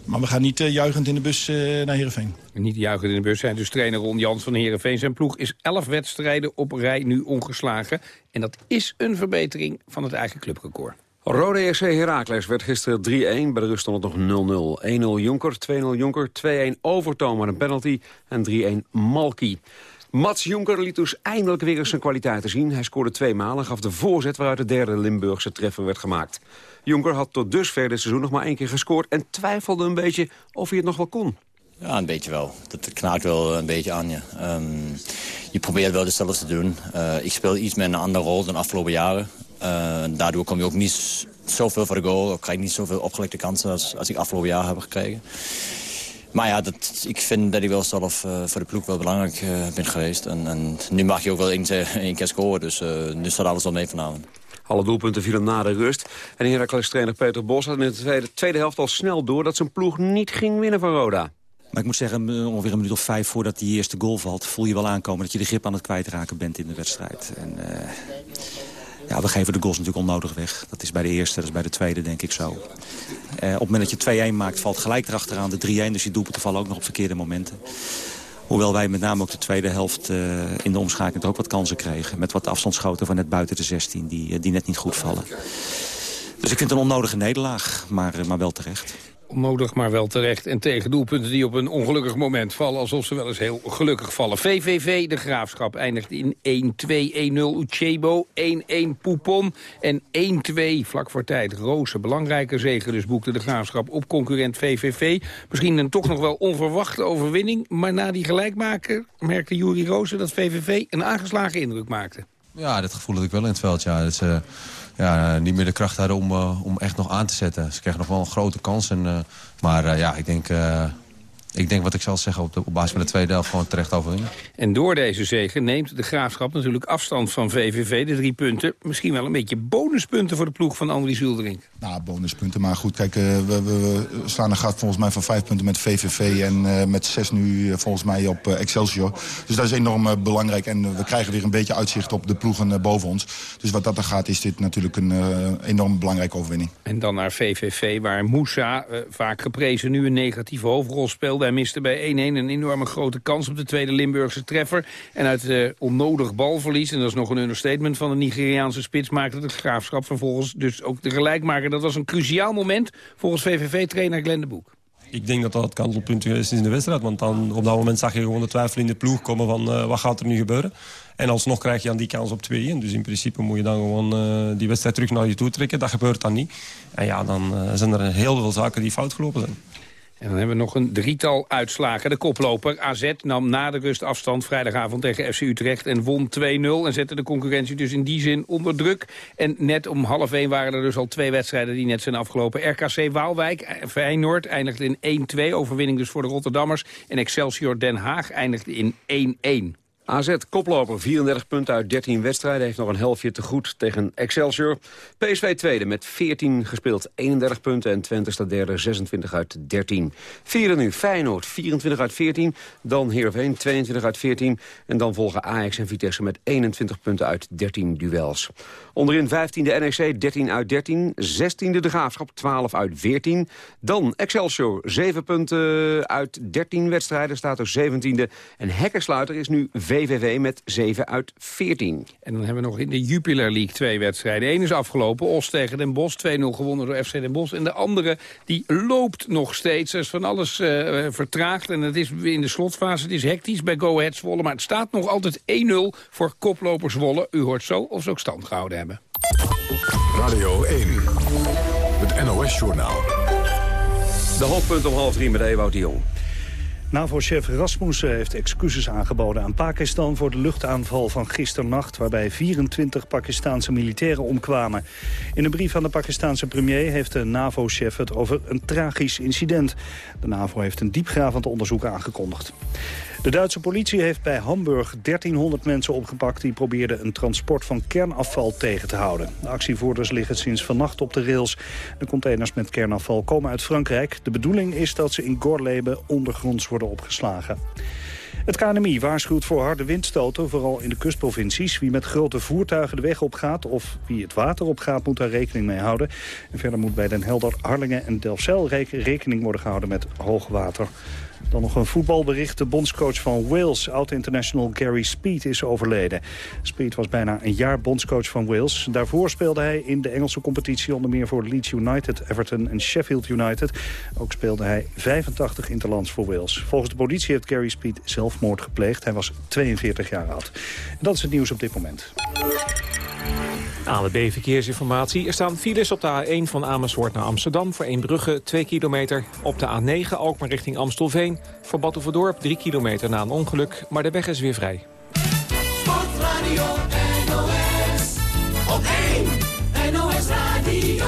Maar we gaan niet juichend in de bus naar Herenveen. Niet juichend in de bus zijn dus trainer Ron Jans van Herenveen. Zijn ploeg is 11 wedstrijden op rij nu ongeslagen. En dat is een verbetering van het eigen clubrecord. Rode EC Heracles werd gisteren 3-1. Bij de rust stond het nog 0-0. 1-0 Jonker, 2-0 Jonker, 2-1 Overtoom maar een penalty en 3-1 Malky. Mats Jonker liet dus eindelijk weer eens zijn kwaliteiten zien. Hij scoorde twee maal en gaf de voorzet waaruit de derde Limburgse treffer werd gemaakt. Jonker had tot dusver dit seizoen nog maar één keer gescoord... en twijfelde een beetje of hij het nog wel kon. Ja, een beetje wel. Dat knaakt wel een beetje aan je. Um, je probeert wel hetzelfde te doen. Uh, ik speel iets met een andere rol dan de afgelopen jaren. Uh, daardoor kom je ook niet zoveel voor de goal. Ik krijg niet zoveel opgelekte kansen als, als ik afgelopen jaar heb gekregen. Maar ja, dat, ik vind dat ik wel zelf uh, voor de ploeg wel belangrijk ben geweest. En, en, nu mag je ook wel één, keer <laughs> scoren. Dus nu staat alles wel mee vanavond. Alle doelpunten vielen na de rust. En Heracles trainer Peter Bos had in de tweede, tweede helft al snel door... dat zijn ploeg niet ging winnen van Roda. Maar ik moet zeggen, ongeveer een minuut of vijf voordat die eerste goal valt... voel je wel aankomen dat je de grip aan het kwijtraken bent in de wedstrijd. En, uh, ja, we geven de goals natuurlijk onnodig weg. Dat is bij de eerste, dat is bij de tweede denk ik zo. Uh, op het moment dat je 2-1 maakt, valt gelijk erachteraan de 3-1. Dus je doelpunten vallen ook nog op verkeerde momenten. Hoewel wij met name ook de tweede helft uh, in de omschakeling ook wat kansen kregen. Met wat afstandsschoten van net buiten de 16, die, die net niet goed vallen. Dus ik vind het een onnodige nederlaag, maar, maar wel terecht onnodig, maar wel terecht. En tegen doelpunten die op een ongelukkig moment vallen... alsof ze wel eens heel gelukkig vallen. VVV, de Graafschap, eindigt in 1-2, 1-0 Uchebo, 1-1 Poupon en 1-2 vlak voor tijd. Roze, belangrijke zegen dus boekte de Graafschap op concurrent VVV. Misschien een toch nog wel onverwachte overwinning... maar na die gelijkmaker merkte Juri Roze dat VVV een aangeslagen indruk maakte. Ja, dat gevoel had ik wel in het veld, ja. Dat ze ja, niet meer de kracht hadden om, uh, om echt nog aan te zetten. Ze kregen nog wel een grote kans. En, uh, maar ja, ik denk ik denk wat ik zal zeggen op, de, op basis van de tweede helft gewoon terecht overwinnen. En door deze zegen neemt de Graafschap natuurlijk afstand van VVV. De drie punten, misschien wel een beetje bonuspunten voor de ploeg van Andries Zulderink. Nou, bonuspunten, maar goed, kijk, uh, we, we, slaan een gat volgens mij van vijf punten met VVV... en uh, met zes nu uh, volgens mij op Excelsior. Dus dat is enorm belangrijk en we krijgen weer een beetje uitzicht op de ploegen boven ons. Dus wat dat er gaat, is dit natuurlijk een enorm belangrijke overwinning. En dan naar VVV, waar Moussa, vaak geprezen, nu een negatieve hoofdrol speelt hij miste bij 1-1 een enorme grote kans op de tweede Limburgse treffer. En uit uh, onnodig balverlies, en dat is nog een understatement van de Nigeriaanse spits... maakte de Graafschap vervolgens dus ook de gelijkmaker. Dat was een cruciaal moment volgens VVV-trainer Glenn Boek. Ik denk dat dat het kantelpunt is in de wedstrijd. Want dan, op dat moment zag je gewoon de twijfel in de ploeg komen van uh, wat gaat er nu gebeuren. En alsnog krijg je aan die kans op 2-1. Dus in principe moet je dan gewoon uh, die wedstrijd terug naar je toe trekken. Dat gebeurt dan niet. En ja, dan zijn er heel veel zaken die fout gelopen zijn. En dan hebben we nog een drietal uitslagen. De koploper AZ nam na de rust afstand vrijdagavond tegen FC Utrecht... en won 2-0 en zette de concurrentie dus in die zin onder druk. En net om half 1 waren er dus al twee wedstrijden die net zijn afgelopen. RKC Waalwijk, eh, Feyenoord eindigde in 1-2, overwinning dus voor de Rotterdammers. En Excelsior Den Haag eindigde in 1-1. AZ, koploper, 34 punten uit 13 wedstrijden. Heeft nog een helftje te goed tegen Excelsior. PSV tweede met 14 gespeeld, 31 punten. En Twente staat derde, 26 uit 13. Vierde nu, Feyenoord, 24 uit 14. Dan Heerenveen, 22 uit 14. En dan volgen Ajax en Vitesse met 21 punten uit 13 duels. Onderin 15e NEC, 13 uit 13. 16e De Graafschap, 12 uit 14. Dan Excelsior, 7 punten uit 13 wedstrijden, staat er 17e. En Hekkersluiter is nu VVV met 7 uit 14. En dan hebben we nog in de Jupiler League twee wedstrijden. Eén is afgelopen, Os tegen Den Bosch, 2-0 gewonnen door FC Den Bosch. En de andere, die loopt nog steeds. Er is van alles uh, vertraagd en het is in de slotfase. Het is hectisch bij Go Ahead Zwolle, maar het staat nog altijd 1-0 voor koplopers Zwolle. U hoort zo of ze ook stand gehouden hebben. Radio 1, het NOS-journaal. De hoofdpunt om half drie met Ewout de Jong. NAVO-chef Rasmussen heeft excuses aangeboden aan Pakistan... voor de luchtaanval van gisternacht... waarbij 24 Pakistanse militairen omkwamen. In een brief aan de Pakistanse premier heeft de NAVO-chef het over een tragisch incident. De NAVO heeft een diepgravend onderzoek aangekondigd. De Duitse politie heeft bij Hamburg 1300 mensen opgepakt... die probeerden een transport van kernafval tegen te houden. De actievoerders liggen sinds vannacht op de rails. De containers met kernafval komen uit Frankrijk. De bedoeling is dat ze in Gorleben ondergronds worden opgeslagen. Het KNMI waarschuwt voor harde windstoten, vooral in de kustprovincies. Wie met grote voertuigen de weg op gaat of wie het water op gaat, moet daar rekening mee houden. En verder moet bij Den Helder, Harlingen en Delfzijl rekening worden gehouden met hoogwater. Dan nog een voetbalbericht. De bondscoach van Wales, oud-international Gary Speed, is overleden. Speed was bijna een jaar bondscoach van Wales. Daarvoor speelde hij in de Engelse competitie onder meer voor Leeds United, Everton en Sheffield United. Ook speelde hij 85 interlands voor Wales. Volgens de politie heeft Gary Speed zelfmoord gepleegd. Hij was 42 jaar oud. Dat is het nieuws op dit moment. ANWB Verkeersinformatie. Er staan files op de A1 van Amersfoort naar Amsterdam... voor Eembrugge 2 kilometer. Op de A9 ook maar richting Amstelveen. Voor Batuverdorp 3 kilometer na een ongeluk. Maar de weg is weer vrij. Sportradio NOS. Op 1 NOS Radio.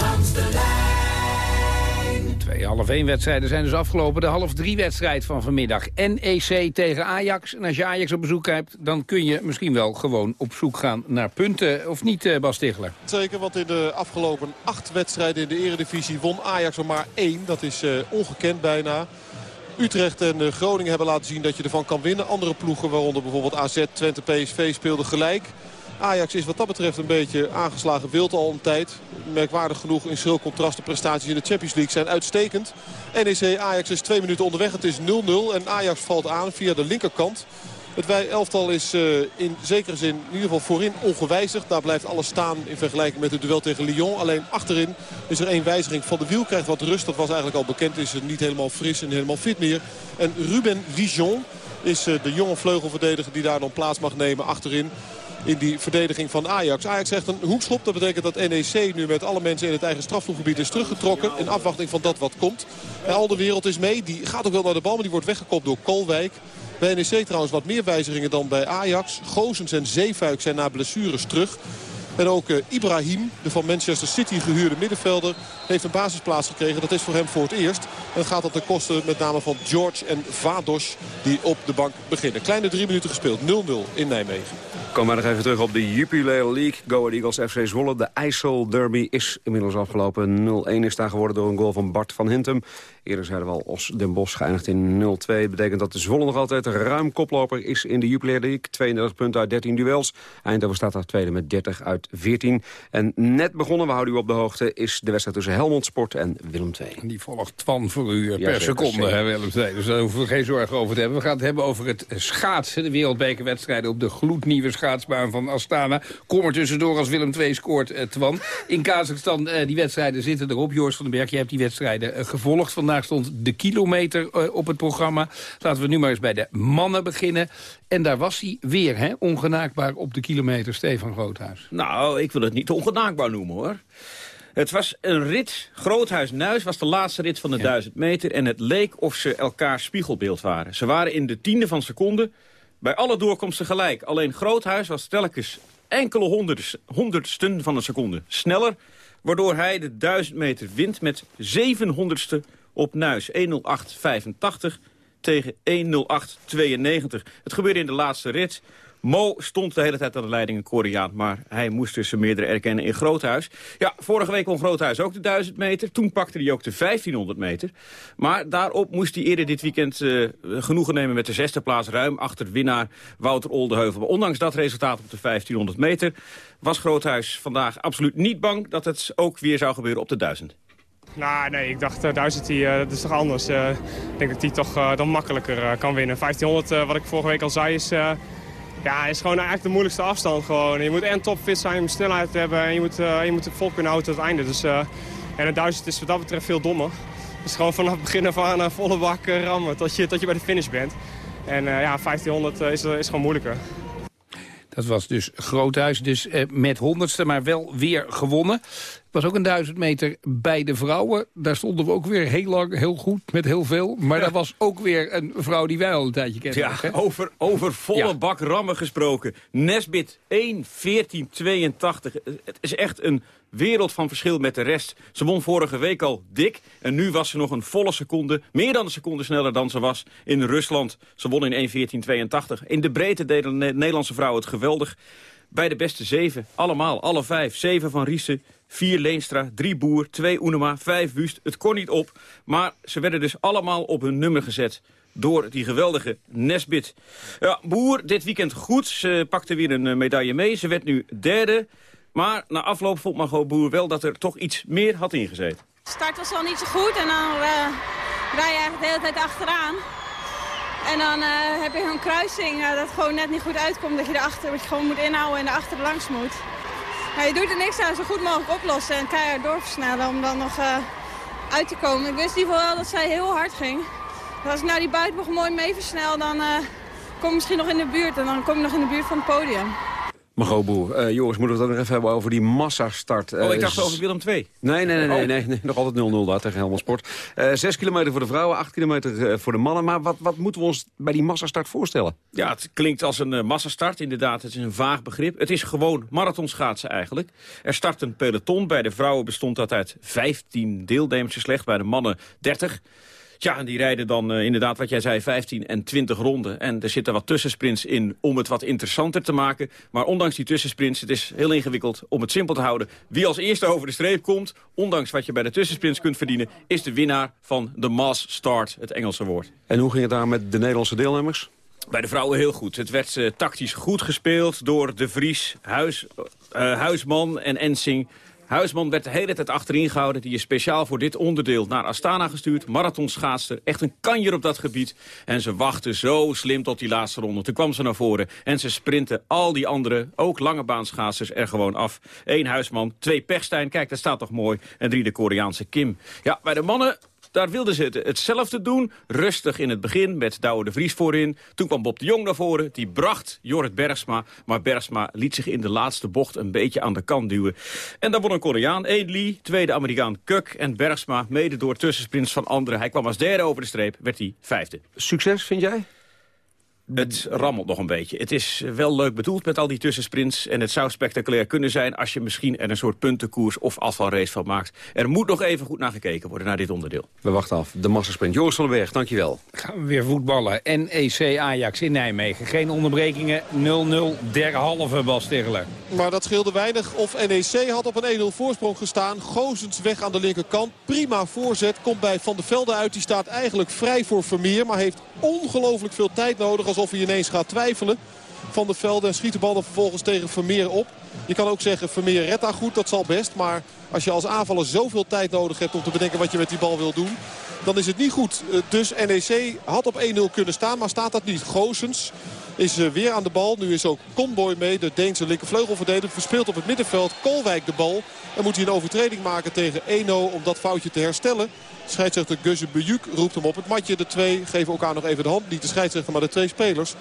Langs de lijn. Twee half één wedstrijden zijn dus afgelopen. De half drie wedstrijd van vanmiddag. NEC tegen Ajax. En als je Ajax op bezoek hebt, dan kun je misschien wel gewoon op zoek gaan naar punten. Of niet, eh, Bas Tichler? Zeker, want in de afgelopen acht wedstrijden in de eredivisie won Ajax er maar één. Dat is uh, ongekend bijna. Utrecht en uh, Groningen hebben laten zien dat je ervan kan winnen. Andere ploegen, waaronder bijvoorbeeld AZ, Twente, PSV, speelden gelijk. Ajax is wat dat betreft een beetje aangeslagen wild al een tijd. Merkwaardig genoeg in schril contrast de prestaties in de Champions League zijn uitstekend. NEC Ajax is twee minuten onderweg. Het is 0-0 en Ajax valt aan via de linkerkant. Het wij elftal is uh, in zekere zin in ieder geval voorin ongewijzigd. Daar blijft alles staan in vergelijking met het duel tegen Lyon. Alleen achterin is er één wijziging. Van de Wiel krijgt wat rust. Dat was eigenlijk al bekend. Is niet helemaal fris en helemaal fit meer. En Ruben Vision is uh, de jonge vleugelverdediger die daar dan plaats mag nemen achterin in die verdediging van Ajax. Ajax zegt een hoekschop. Dat betekent dat NEC nu met alle mensen in het eigen strafvoergebied is teruggetrokken. In afwachting van dat wat komt. En al de wereld is mee. Die gaat ook wel naar de bal, maar die wordt weggekopt door Kolwijk. Bij NEC trouwens wat meer wijzigingen dan bij Ajax. Gozens en Zeefuik zijn na blessures terug. En ook uh, Ibrahim, de van Manchester City gehuurde middenvelder, heeft een basisplaats gekregen. Dat is voor hem voor het eerst. En dat gaat dat ten koste met name van George en Vados die op de bank beginnen. Kleine drie minuten gespeeld, 0-0 in Nijmegen. Komen we nog even terug op de Jupiler League. Go Ahead Eagles FC Zwolle. De IJssel Derby is inmiddels afgelopen. 0-1 is daar geworden door een goal van Bart van Hintem. Eerder zeiden we al Os Den Bosch geëindigd in 0-2. betekent dat de Zwolle nog altijd ruim koploper is in de Jupiler League. 32 punten uit 13 duels. Eindhoven staat daar tweede met 30 uit 14. En net begonnen, we houden u op de hoogte, is de wedstrijd tussen Helmond Sport en Willem II. Die volgt Twan voor u per seconde, hè, Willem II. Dus daar hoeven we geen zorgen over te hebben. We gaan het hebben over het schaatsen. De wereldbekerwedstrijden op de gloednieuwe schaatsbaan van Astana. Kom er tussendoor als Willem II scoort, eh, Twan. In Kazachstan, eh, die wedstrijden zitten erop. Joris van den Berg, je hebt die wedstrijden eh, gevolgd. Vandaag stond de kilometer eh, op het programma. Laten we nu maar eens bij de mannen beginnen. En daar was hij weer, hè? ongenaakbaar op de kilometer, Stefan Groothuis. Nou, ik wil het niet ongenaakbaar noemen, hoor. Het was een rit. Groothuis-Nuis was de laatste rit van de 1000 meter. En het leek of ze elkaar spiegelbeeld waren. Ze waren in de tiende van seconde bij alle doorkomsten gelijk. Alleen Groothuis was telkens enkele honderd, honderdsten van een seconde sneller. Waardoor hij de 1000 meter wint met 700ste op Nuis. 1.08.85. tegen 1.08.92. Het gebeurde in de laatste rit. Mo stond de hele tijd aan de leiding, een Koreaan. Maar hij moest tussen meerdere erkennen in Groothuis. Ja, vorige week kon Groothuis ook de 1000 meter. Toen pakte hij ook de 1500 meter. Maar daarop moest hij eerder dit weekend uh, genoegen nemen met de zesde plaats. Ruim achter winnaar Wouter Oldeheuvel. Ondanks dat resultaat op de 1500 meter... was Groothuis vandaag absoluut niet bang dat het ook weer zou gebeuren op de 1000. Nou, nee, ik dacht uh, 1000, die, dat is toch anders. Uh, ik denk dat die toch uh, dan makkelijker kan winnen. 1500, wat ik vorige week al zei, is, ja, is gewoon eigenlijk de moeilijkste afstand. Gewoon. Je moet en topfit zijn om snelheid te hebben en je moet, je moet het vol kunnen houden tot het einde. Dus en de 1000 is wat dat betreft veel dommer. Dus gewoon vanaf het begin af aan volle bak rammen tot je, tot je bij de finish bent. En ja, 1500 is, is gewoon moeilijker. Dat was dus Groothuis, dus eh, met honderdste, maar wel weer gewonnen. Was ook een duizend meter bij de vrouwen. Daar stonden we ook weer heel lang, heel goed, met heel veel. Maar ja. daar was ook weer een vrouw die wij al een tijdje kennen. Ja, hè? over, over volle ja. bak rammen gesproken. Nesbit 1, 14, 82. Het is echt een wereld van verschil met de rest. Ze won vorige week al dik. En nu was ze nog een volle seconde, meer dan een seconde sneller dan ze was in Rusland. Ze won in 1.14.82. In de breedte deden de Nederlandse vrouwen het geweldig. Bij de beste zeven, allemaal, alle vijf. Zeven van Riesen, vier Leenstra, drie Boer, twee Oenema, vijf Wust. Het kon niet op, maar ze werden dus allemaal op hun nummer gezet door die geweldige Nesbit. Ja, Boer dit weekend goed. Ze pakte weer een medaille mee. Ze werd nu derde. Maar na afloop vond Margot Boer wel dat er toch iets meer had ingezeten. De start was al niet zo goed en dan uh, rij je eigenlijk de hele tijd achteraan. En dan uh, heb je een kruising dat gewoon net niet goed uitkomt. Dat je erachter dat je gewoon moet inhouden en erachter langs moet. Je doet er niks aan, zo goed mogelijk oplossen en keihard doorversnellen om dan nog uit te komen. Ik wist in ieder geval wel dat zij heel hard ging. Dus als ik nou die buitenbocht mooi mee versnel, dan kom ik misschien nog in de buurt. En dan kom ik nog in de buurt van het podium. Margot Boer, uh, jongens, moeten we het ook nog even hebben over die massastart. Uh, oh, ik dacht over Willem 2. Nee, nee, nee, nee, nee, nee, nog altijd 0-0 daar tegen Helmond Sport. Uh, zes kilometer voor de vrouwen, acht kilometer voor de mannen. Maar wat, wat moeten we ons bij die massastart voorstellen? Ja, het klinkt als een massastart, inderdaad. Het is een vaag begrip. Het is gewoon marathonschaatsen eigenlijk. Er start een peloton. Bij de vrouwen bestond dat uit 15 deelnemers slecht, bij de mannen 30. Ja, en die rijden dan uh, inderdaad, wat jij zei, 15 en 20 ronden. En er zitten wat tussensprints in om het wat interessanter te maken. Maar ondanks die tussensprints, het is heel ingewikkeld om het simpel te houden. Wie als eerste over de streep komt, ondanks wat je bij de tussensprints kunt verdienen... is de winnaar van de mass start, het Engelse woord. En hoe ging het daar met de Nederlandse deelnemers? Bij de vrouwen heel goed. Het werd uh, tactisch goed gespeeld door De Vries, Huis, uh, Huisman en Ensing... Huisman werd de hele tijd achterin gehouden. Die is speciaal voor dit onderdeel naar Astana gestuurd. Marathonschaatster, echt een kanjer op dat gebied. En ze wachten zo slim tot die laatste ronde. Toen kwam ze naar voren en ze sprinten al die andere, ook lange baanschaatsers, er gewoon af. Eén Huisman, twee Pechstein, kijk, dat staat toch mooi. En drie de Koreaanse Kim. Ja, bij de mannen daar wilden ze het, hetzelfde doen. Rustig in het begin met Douwe de Vries voorin. Toen kwam Bob de Jong naar voren. Die bracht Jorrit Bergsma. Maar Bergsma liet zich in de laatste bocht een beetje aan de kant duwen. En dan won een Koreaan, Eén Lee. Tweede Amerikaan Kuk. En Bergsma, mede door tussensprints van anderen. Hij kwam als derde over de streep, werd hij vijfde. Succes, vind jij? Het rammelt nog een beetje. Het is wel leuk bedoeld met al die tussensprints. En het zou spectaculair kunnen zijn als je misschien er een soort puntenkoers of afvalrace van maakt. Er moet nog even goed naar gekeken worden naar dit onderdeel. We wachten af. De massasprint. Joris van den Berg, dankjewel. Gaan we weer voetballen. NEC Ajax in Nijmegen. Geen onderbrekingen. 0-0 derhalve Bas Tegeler. Maar dat scheelde weinig. Of NEC had op een 1-0 voorsprong gestaan. Gozens weg aan de linkerkant. Prima voorzet. Komt bij Van der Velde uit. Die staat eigenlijk vrij voor Vermeer. Maar heeft ongelooflijk veel tijd nodig alsof hij ineens gaat twijfelen. Van de Velde en schiet de bal dan vervolgens tegen Vermeer op. Je kan ook zeggen Vermeer redt daar goed, dat zal best. Maar als je als aanvaller zoveel tijd nodig hebt om te bedenken wat je met die bal wil doen... dan is het niet goed. Dus NEC had op 1-0 kunnen staan, maar staat dat niet. Goosens is weer aan de bal. Nu is ook Conboy mee, de Deense linkervleugelverdediger. Verspeelt op het middenveld Kolwijk de bal. En moet hij een overtreding maken tegen Eno om dat foutje te herstellen. Scheidsrechter Geuze Bejuk roept hem op het matje. De twee geven elkaar nog even de hand. Niet de scheidsrechter, maar de twee spelers.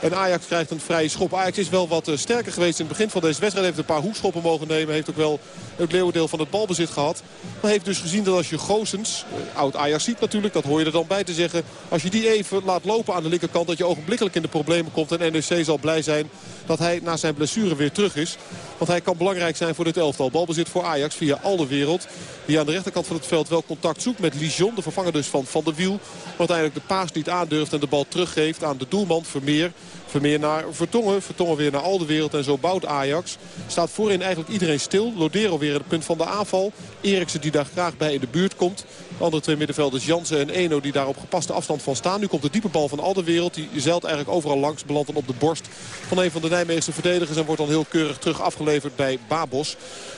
En Ajax krijgt een vrije schop. Ajax is wel wat sterker geweest in het begin van deze wedstrijd. Heeft een paar hoekschoppen mogen nemen. Heeft ook wel het leeuwendeel van het balbezit gehad. Maar heeft dus gezien dat als je Goosens, oud Ajax ziet natuurlijk, dat hoor je er dan bij te zeggen. Als je die even laat lopen aan de linkerkant, dat je ogenblikkelijk in de problemen komt. En NEC zal blij zijn dat hij na zijn blessure weer terug is. Want hij kan belangrijk zijn voor dit elftal. Balbezit voor Ajax via Alderwereld. Die aan de rechterkant van het veld wel contact zoekt met Lijon. De vervanger dus van Van der Wiel. Maar uiteindelijk de paas niet aandurft en de bal teruggeeft aan de doelman Vermeer. Vermeer naar Vertongen. Vertongen weer naar Alderwereld. En zo bouwt Ajax. Staat voorin eigenlijk iedereen stil. Lodero weer het punt van de aanval. Eriksen die daar graag bij in de buurt komt. De andere twee middenvelders Jansen en Eno die daar op gepaste afstand van staan. Nu komt de diepe bal van Alderwereld. Die zeilt eigenlijk overal langs. Belandt dan op de borst van een van de Nijmeegse verdedigers. En wordt dan heel keurig terug afgeleverd bij Babos.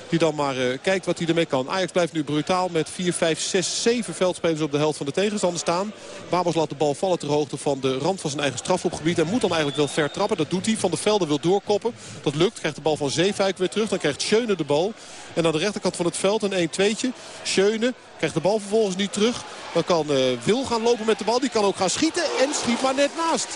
Die dan maar uh, kijkt wat hij ermee kan. Ajax blijft nu brutaal met 4, 5, 6, 7 veldspelers op de helft van de tegenstander staan. Babos laat de bal vallen ter hoogte van de rand van zijn eigen strafopgebied. En moet dan eigenlijk wel ver trappen. Dat doet hij. Van de Velde wil doorkoppen. Dat lukt. Krijgt de bal van Zeefuik weer terug. Dan krijgt Schöne de bal. En aan de rechterkant van het veld een 1-2'tje. Schöne krijgt de bal vervolgens niet terug. Dan kan uh, Wil gaan lopen met de bal. Die kan ook gaan schieten. En schiet maar net naast.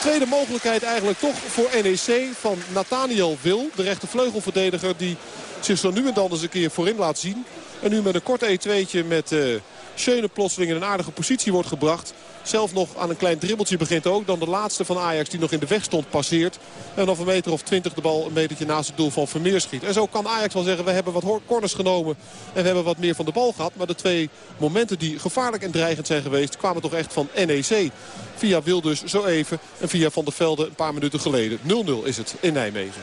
Tweede mogelijkheid eigenlijk toch voor NEC van Nathaniel Wil. De rechtervleugelverdediger die zich zo nu en dan eens een keer voorin laat zien. En nu met een kort 1-2'tje met uh, Schöne plotseling in een aardige positie wordt gebracht. Zelf nog aan een klein dribbeltje begint ook. Dan de laatste van Ajax die nog in de weg stond passeert. En dan een meter of twintig de bal een metertje naast het doel van Vermeer schiet. En zo kan Ajax wel zeggen we hebben wat corners genomen. En we hebben wat meer van de bal gehad. Maar de twee momenten die gevaarlijk en dreigend zijn geweest kwamen toch echt van NEC. Via Wilders zo even en via Van der Velde een paar minuten geleden. 0-0 is het in Nijmegen.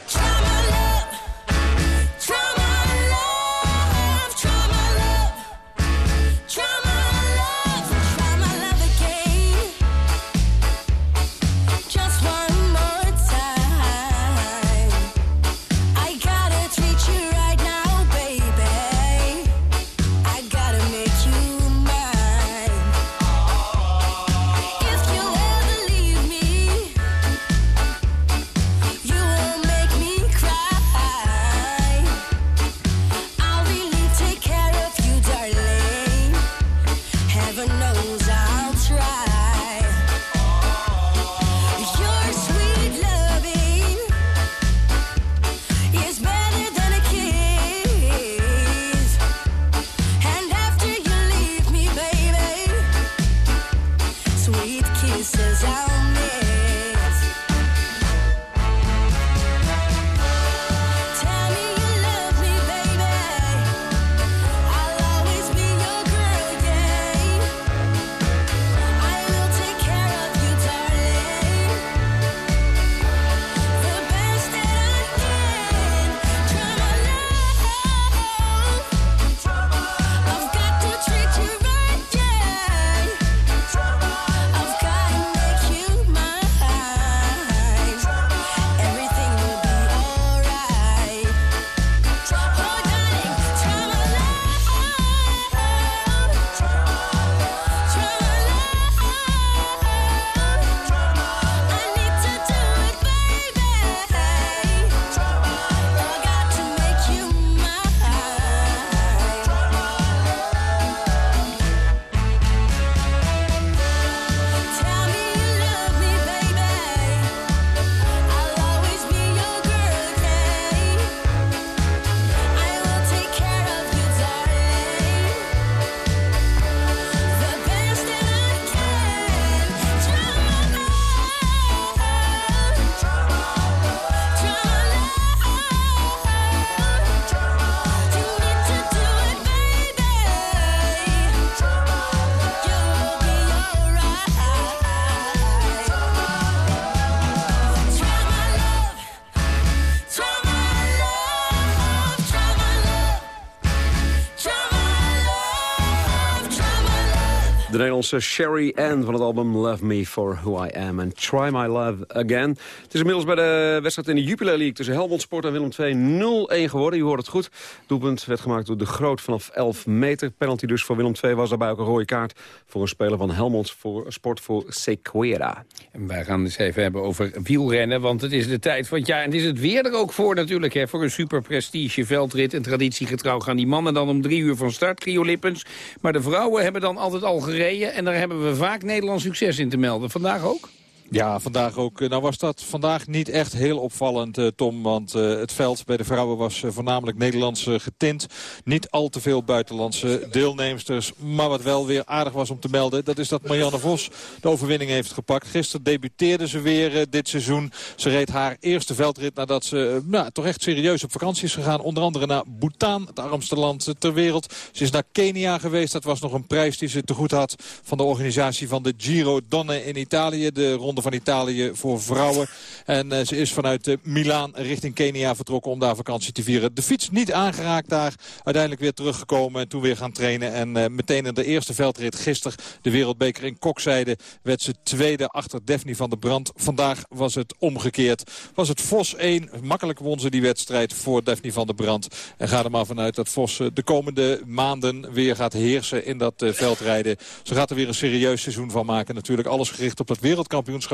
Nederlandse Sherry Ann van het album Love Me For Who I Am and Try My Love Again. Het is inmiddels bij de wedstrijd in de Jupiler League tussen Helmond Sport en Willem II 0-1 geworden. U hoort het goed. Doelpunt werd gemaakt door de Groot vanaf 11 meter. Penalty dus voor Willem II was daarbij ook een rode kaart voor een speler van Helmond voor Sport voor Sequera. En wij gaan het even hebben over wielrennen, want het is de tijd van het jaar. En het is het weer er ook voor natuurlijk, hè, voor een super prestige veldrit. En traditiegetrouw gaan die mannen dan om drie uur van start, Clio Lippens. Maar de vrouwen hebben dan altijd al gereden en daar hebben we vaak Nederlands succes in te melden. Vandaag ook? Ja, vandaag ook. Nou was dat vandaag niet echt heel opvallend, uh, Tom. Want uh, het veld bij de vrouwen was uh, voornamelijk Nederlands getint. Niet al te veel buitenlandse deelnemsters. Maar wat wel weer aardig was om te melden... dat is dat Marianne Vos de overwinning heeft gepakt. Gisteren debuteerde ze weer dit seizoen. Ze reed haar eerste veldrit nadat ze nou, toch echt serieus op vakantie is gegaan. Onder andere naar Bhutan, het armste land ter wereld. Ze is naar Kenia geweest. Dat was nog een prijs die ze te goed had van de organisatie van de Giro Donne in Italië. De ronde van Italië voor vrouwen. En uh, ze is vanuit uh, Milaan richting Kenia vertrokken om daar vakantie te vieren. De fiets niet aangeraakt daar. Uiteindelijk weer teruggekomen en toen weer gaan trainen. En uh, meteen in de eerste veldrit gisteren de wereldbeker in Kokzijde werd ze tweede achter Daphne van der Brand. Vandaag was het omgekeerd. Was het Vos 1. Makkelijk won ze die wedstrijd voor Daphne van der Brand. En ga er maar vanuit dat Vos de komende maanden weer gaat heersen in dat veldrijden. Ze gaat er weer een serieus seizoen van maken. Natuurlijk alles gericht op het wereldkampioenschap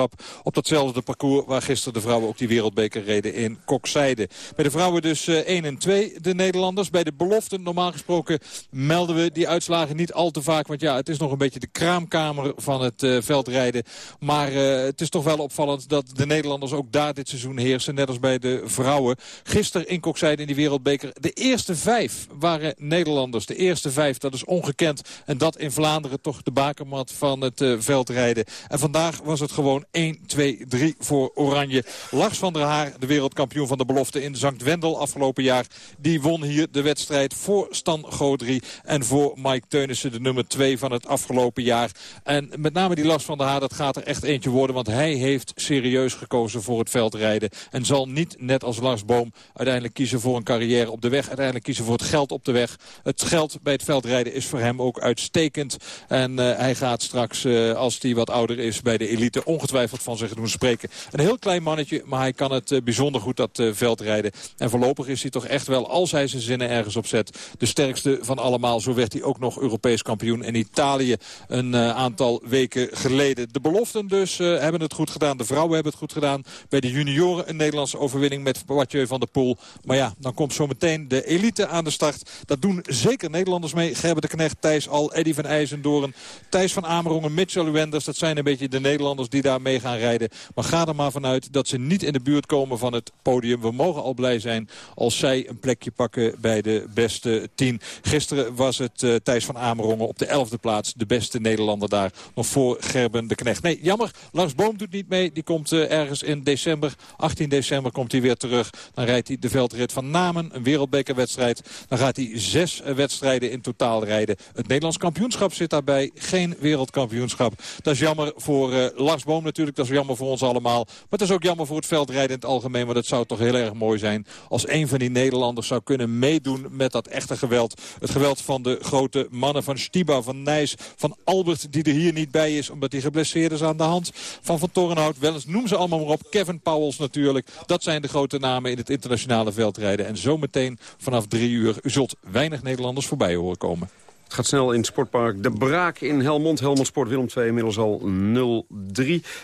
op datzelfde parcours waar gisteren de vrouwen ook die wereldbeker reden in Kokzijde. Bij de vrouwen dus 1 eh, en 2 de Nederlanders. Bij de beloften normaal gesproken melden we die uitslagen niet al te vaak. Want ja, het is nog een beetje de kraamkamer van het uh, veldrijden. Maar uh, het is toch wel opvallend dat de Nederlanders ook daar dit seizoen heersen. Net als bij de vrouwen. Gisteren in Kokzijde in die wereldbeker. De eerste vijf waren Nederlanders. De eerste vijf, dat is ongekend. En dat in Vlaanderen toch de bakermat van het veldrijden. En vandaag was het gewoon 1, 2, 3 voor Oranje. Lars van der Haar, de wereldkampioen van de belofte in Zankt Wendel afgelopen jaar. Die won hier de wedstrijd voor Stan Godri en voor Mike Teunissen, de nummer 2 van het afgelopen jaar. En met name die Lars van der Haar, dat gaat er echt eentje worden. Want hij heeft serieus gekozen voor het veldrijden. En zal niet, net als Lars Boom, uiteindelijk kiezen voor een carrière op de weg. Uiteindelijk kiezen voor het geld op de weg. Het geld bij het veldrijden is voor hem ook uitstekend. En uh, hij gaat straks, uh, als hij wat ouder is, bij de elite ongetwijfeld van zich doen spreken. Een heel klein mannetje, maar hij kan het uh, bijzonder goed dat uh, veld rijden. En voorlopig is hij toch echt wel, als hij zijn zinnen ergens op zet... de sterkste van allemaal. Zo werd hij ook nog Europees kampioen in Italië een uh, aantal weken geleden. De beloften dus hebben het goed gedaan. De vrouwen hebben het goed gedaan. Bij de junioren een Nederlandse overwinning met Mathieu van der Poel. Maar ja, dan komt zo meteen de elite aan de start. Dat doen zeker Nederlanders mee. Gerben de Knecht, Thijs Al, Eddy van IJzendoorn, Thijs van Amerongen, Mitchell Wenders. Dat zijn een beetje de Nederlanders die daar mee gaan rijden. Maar ga er maar vanuit dat ze niet in de buurt komen van het podium. We mogen al blij zijn als zij een plekje pakken bij de beste tien. Gisteren was het uh, Thijs van Amerongen op de elfde plaats. De beste Nederlander daar. Nog voor Gerben de Knecht. Nee, jammer. Lars Boom doet niet mee. Die komt uh, ergens in december. 18 december komt hij weer terug. Dan rijdt hij de veldrit van Namen. Een wereldbekerwedstrijd. Dan gaat hij zes uh, wedstrijden in totaal rijden. Het Nederlands kampioenschap zit daarbij. Geen wereldkampioenschap. Dat is jammer voor Lars Boom natuurlijk. Dat is jammer voor ons allemaal. Maar het is ook jammer voor het veldrijden in het algemeen. Want het zou toch heel erg mooi zijn als een van die Nederlanders zou kunnen meedoen met dat echte geweld. Het geweld van de grote mannen van Stiba, van Nijs, van Albert die er hier niet bij is. Omdat hij geblesseerd is aan de hand. Van Van Torenhout, wel eens noem ze allemaal maar op. Kevin Powels natuurlijk. Dat zijn de grote namen in het internationale veldrijden. En zometeen vanaf drie uur, u zult weinig Nederlanders voorbij horen komen. Het gaat snel in het sportpark De Braak in Helmond. Helmond Sport Willem 2 inmiddels al 0-3.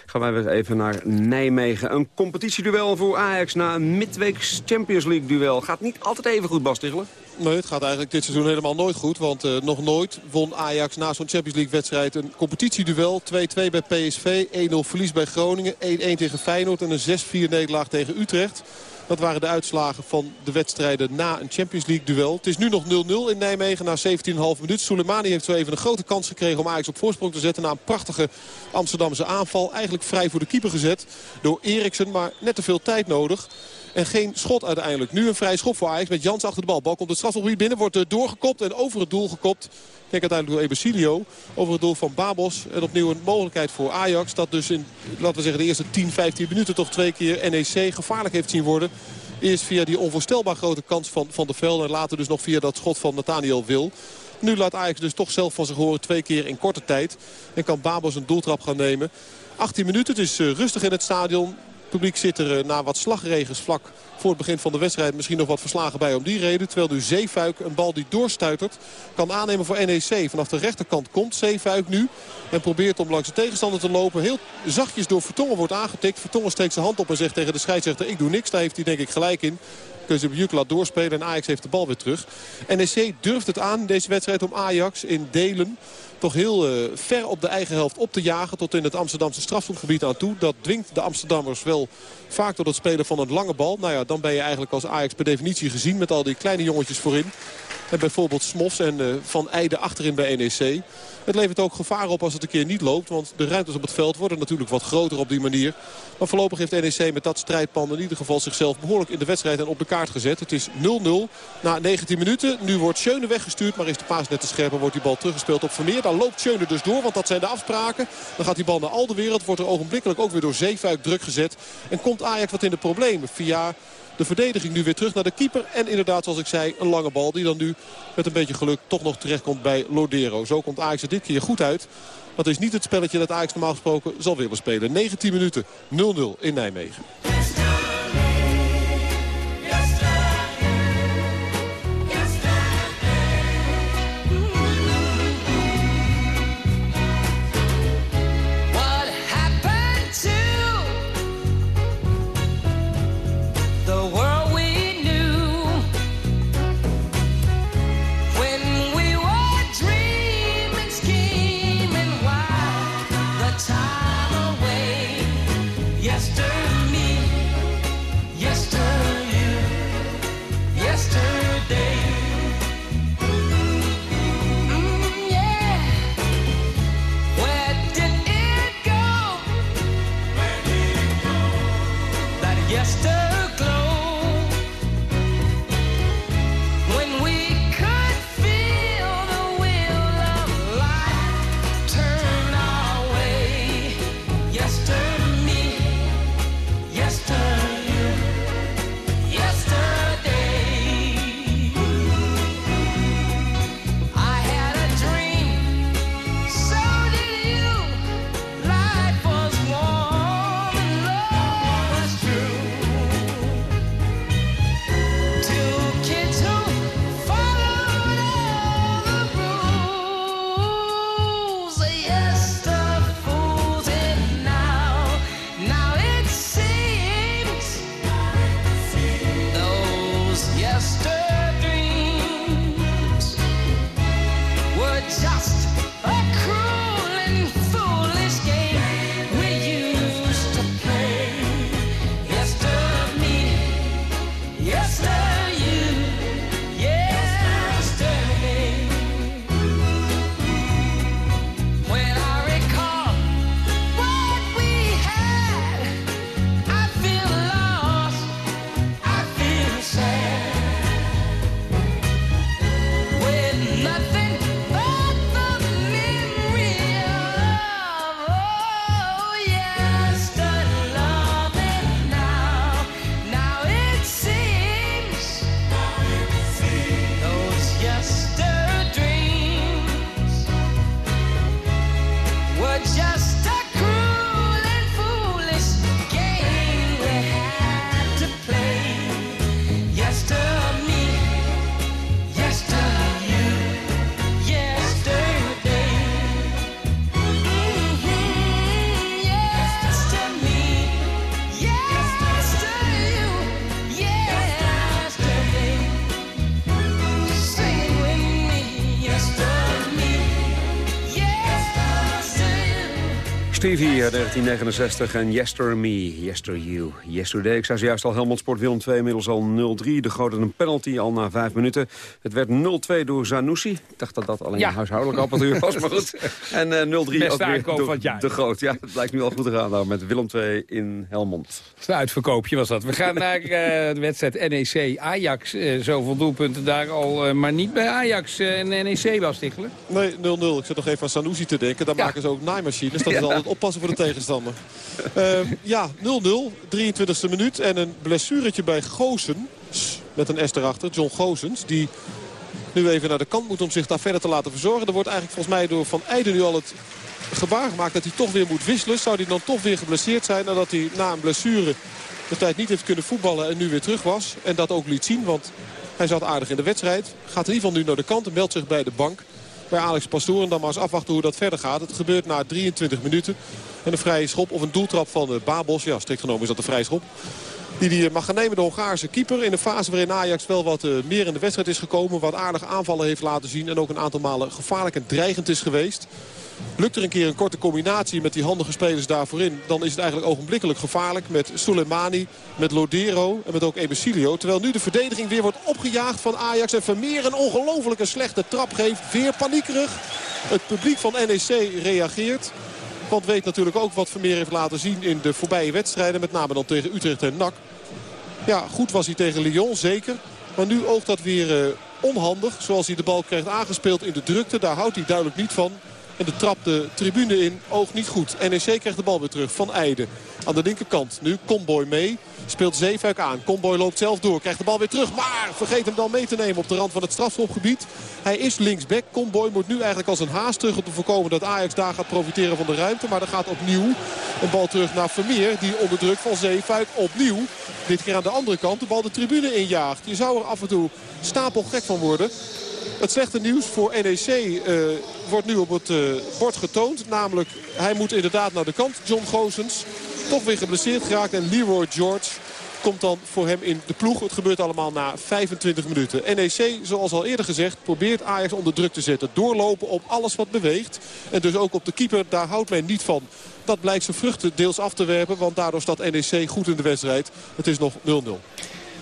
Gaan wij weer even naar Nijmegen. Een competitieduel voor Ajax na een midweeks Champions League duel. Gaat niet altijd even goed, Bas. Nee, het gaat eigenlijk dit seizoen helemaal nooit goed. Want uh, nog nooit won Ajax na zo'n Champions League wedstrijd een competitieduel. 2-2 bij PSV, 1-0 verlies bij Groningen, 1-1 tegen Feyenoord en een 6-4 nederlaag tegen Utrecht. Dat waren de uitslagen van de wedstrijden na een Champions League duel. Het is nu nog 0-0 in Nijmegen na 17,5 minuten. Soleimani heeft zo even een grote kans gekregen om Ajax op voorsprong te zetten. Na een prachtige Amsterdamse aanval. Eigenlijk vrij voor de keeper gezet door Eriksen. Maar net te veel tijd nodig. En geen schot uiteindelijk. Nu een vrij schop voor Ajax met Jans achter de bal. Bal komt het strafgebied binnen, wordt doorgekopt en over het doel gekopt. Ik denk uiteindelijk door Ebesilio over het doel van Babos. En opnieuw een mogelijkheid voor Ajax. Dat dus in, laten we zeggen, de eerste 10, 15 minuten toch twee keer NEC gevaarlijk heeft zien worden. Eerst via die onvoorstelbaar grote kans van Van der Velde. En later dus nog via dat schot van Nathaniel Wil. Nu laat Ajax dus toch zelf van zich horen twee keer in korte tijd. En kan Babos een doeltrap gaan nemen. 18 minuten, het is rustig in het stadion. Publiek zit er na wat slagregens vlak voor het begin van de wedstrijd misschien nog wat verslagen bij om die reden. Terwijl nu Zeefuik een bal die doorstuitert kan aannemen voor NEC. Vanaf de rechterkant komt Zeefuik nu. En probeert om langs de tegenstander te lopen. Heel zachtjes door Vertongen wordt aangetikt. Vertongen steekt zijn hand op en zegt tegen de scheidsrechter ik doe niks. Daar heeft hij denk ik gelijk in. Keuze laat doorspelen en Ajax heeft de bal weer terug. NEC durft het aan deze wedstrijd om Ajax in delen toch heel uh, ver op de eigen helft op te jagen. Tot in het Amsterdamse strafschopgebied aan toe. Dat dwingt de Amsterdammers wel vaak tot het spelen van een lange bal. Nou ja, dan ben je eigenlijk als Ajax per definitie gezien met al die kleine jongetjes voorin. En bijvoorbeeld Smofs en uh, Van Eijden achterin bij NEC. Het levert ook gevaar op als het een keer niet loopt. Want de ruimtes op het veld worden natuurlijk wat groter op die manier. Maar voorlopig heeft NEC met dat strijdpan in ieder geval zichzelf behoorlijk in de wedstrijd en op de kaart gezet. Het is 0-0 na 19 minuten. Nu wordt Schöne weggestuurd, maar is de paas net te scherp en wordt die bal teruggespeeld op Vermeer. Dan loopt Schöne dus door, want dat zijn de afspraken. Dan gaat die bal naar Alderwereld, wordt er ogenblikkelijk ook weer door Zeefuik druk gezet. En komt Ajax wat in de problemen via de verdediging nu weer terug naar de keeper. En inderdaad, zoals ik zei, een lange bal die dan nu met een beetje geluk toch nog terechtkomt bij Lodero. Zo komt Ajax er dit keer goed uit. Dat is niet het spelletje dat Ajax normaal gesproken zal willen spelen. 19 minuten 0-0 in Nijmegen. Stevie 1969 en Yester Me, Yester You, Yesterday. Ik zei zojuist al Helmond Sport Willem 2, inmiddels al 0-3. De grote een penalty al na vijf minuten. Het werd 0-2 door Zanussi. Ik dacht dat dat alleen ja. huishoudelijk apparatuur was, maar goed. <laughs> En uh, 0-3 ook weer door de Groot. Ja, het lijkt nu al goed te gaan nou, met Willem 2 in Helmond. Het uitverkoopje was dat. We gaan naar uh, de wedstrijd NEC-Ajax. Uh, zoveel doelpunten daar al, uh, maar niet bij Ajax en NEC was Stichelen. Nee, 0-0. Ik zit nog even aan Sanusi te denken. Daar ja. maken ze ook naaimachines. Dat is altijd oppassen voor de tegenstander. Uh, <laughs> ja, 0-0. 23e minuut. En een blessuretje bij Goosen. Met een S erachter. John Goosens. Die nu even naar de kant moet om zich daar verder te laten verzorgen. Er wordt eigenlijk volgens mij door Van Eijden nu al het gebaar gemaakt dat hij toch weer moet wisselen. Zou hij dan toch weer geblesseerd zijn nadat hij na een blessure de tijd niet heeft kunnen voetballen en nu weer terug was. En dat ook liet zien, want hij zat aardig in de wedstrijd. Gaat in ieder geval nu naar de kant en meldt zich bij de bank. Bij Alex Pastoor en dan maar eens afwachten hoe dat verder gaat. Het gebeurt na 23 minuten. En een vrije schop of een doeltrap van de Babos. Ja, strikt genomen is dat een vrije schop. Die mag gaan nemen, de Hongaarse keeper. In een fase waarin Ajax wel wat uh, meer in de wedstrijd is gekomen. Wat aardige aanvallen heeft laten zien. En ook een aantal malen gevaarlijk en dreigend is geweest. Lukt er een keer een korte combinatie met die handige spelers daarvoor in... dan is het eigenlijk ogenblikkelijk gevaarlijk met Soleimani, met Lodero en met ook Ebesilio. Terwijl nu de verdediging weer wordt opgejaagd van Ajax... en Vermeer een ongelofelijke slechte trap geeft. Weer paniekerig. Het publiek van NEC reageert. Want weet natuurlijk ook wat Vermeer heeft laten zien in de voorbije wedstrijden. Met name dan tegen Utrecht en NAC. Ja, goed was hij tegen Lyon, zeker. Maar nu oogt dat weer uh, onhandig. Zoals hij de bal krijgt aangespeeld in de drukte. Daar houdt hij duidelijk niet van. En de trap de tribune in. Oog niet goed. NEC krijgt de bal weer terug van Eijden. Aan de linkerkant. Nu Comboy mee. Speelt Zeefuik aan. Comboy loopt zelf door. Krijgt de bal weer terug. Maar vergeet hem dan mee te nemen op de rand van het strafschopgebied. Hij is linksback. Comboy moet nu eigenlijk als een haas terug om te voorkomen dat Ajax daar gaat profiteren van de ruimte. Maar er gaat opnieuw een bal terug naar Vermeer. Die onder druk van Zeefuik opnieuw. Dit keer aan de andere kant de bal de tribune injaagt. Je zou er af en toe stapel gek van worden. Het slechte nieuws voor NEC uh, wordt nu op het uh, bord getoond. Namelijk, hij moet inderdaad naar de kant. John Gozens, toch weer geblesseerd geraakt. En Leroy George komt dan voor hem in de ploeg. Het gebeurt allemaal na 25 minuten. NEC, zoals al eerder gezegd, probeert Ajax onder druk te zetten. Doorlopen op alles wat beweegt. En dus ook op de keeper, daar houdt men niet van. Dat blijkt zijn vruchten deels af te werpen. Want daardoor staat NEC goed in de wedstrijd. Het is nog 0-0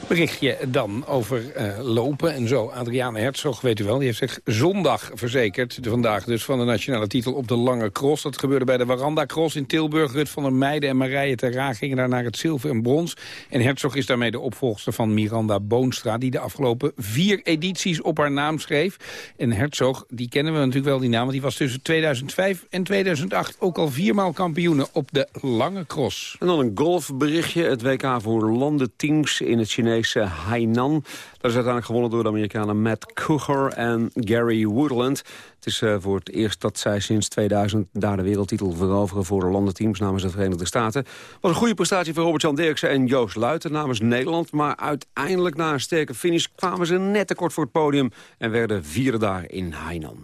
berichtje dan over uh, lopen en zo. Adriane Herzog, weet u wel, die heeft zich zondag verzekerd. Vandaag dus van de nationale titel op de lange cross. Dat gebeurde bij de Waranda Cross in Tilburg. Rut van der Meijden en Marije Terra gingen daar naar het zilver en brons. En Herzog is daarmee de opvolgster van Miranda Boonstra... die de afgelopen vier edities op haar naam schreef. En Herzog, die kennen we natuurlijk wel, die naam... want die was tussen 2005 en 2008 ook al viermaal kampioene op de lange cross. En dan een golfberichtje. Het WK voor landenteams in het Chinese Hainan. Dat is uiteindelijk gewonnen door de Amerikanen Matt Cougar en Gary Woodland. Het is uh, voor het eerst dat zij sinds 2000 daar de wereldtitel veroveren voor de landenteams namens de Verenigde Staten. was een goede prestatie voor Robert-Jan Dirksen en Joost Luiten namens Nederland. Maar uiteindelijk na een sterke finish kwamen ze net te kort voor het podium en werden vierde daar in Hainan.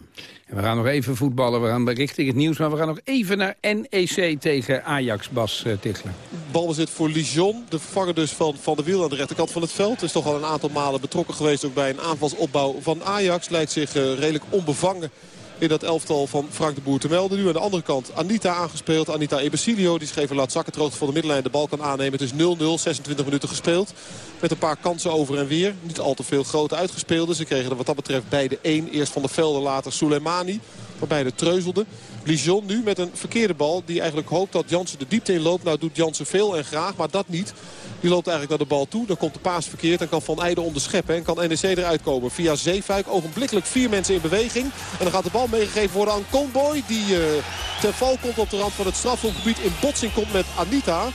We gaan nog even voetballen, we gaan richting het nieuws, maar we gaan nog even naar NEC tegen Ajax, Bas uh, Tichler. Balbezit voor Lijon, de vervanger dus van Van der Wiel aan de rechterkant van het veld. Is toch al een aantal malen betrokken geweest ook bij een aanvalsopbouw van Ajax. Leidt zich uh, redelijk onbevangen in dat elftal van Frank de Boer te melden. Nu aan de andere kant Anita aangespeeld. Anita Ebesilio die scheven laat zakken. Terug van de middenlijn de bal kan aannemen. Het is 0-0, 26 minuten gespeeld. Met een paar kansen over en weer. Niet al te veel grote uitgespeelden. Ze kregen er wat dat betreft beide één. Eerst van de velden, later Soleimani. Waarbij de treuzelde. Lijon nu met een verkeerde bal. Die eigenlijk hoopt dat Jansen de diepte in loopt. Nou doet Jansen veel en graag, maar dat niet. Die loopt eigenlijk naar de bal toe. Dan komt de paas verkeerd en kan Van Eijden onderscheppen. En kan NEC eruit komen. Via Zeefuik ogenblikkelijk vier mensen in beweging. En dan gaat de bal meegegeven worden aan Comboy. Die uh, ten val komt op de rand van het strafschopgebied. In botsing komt met Anita.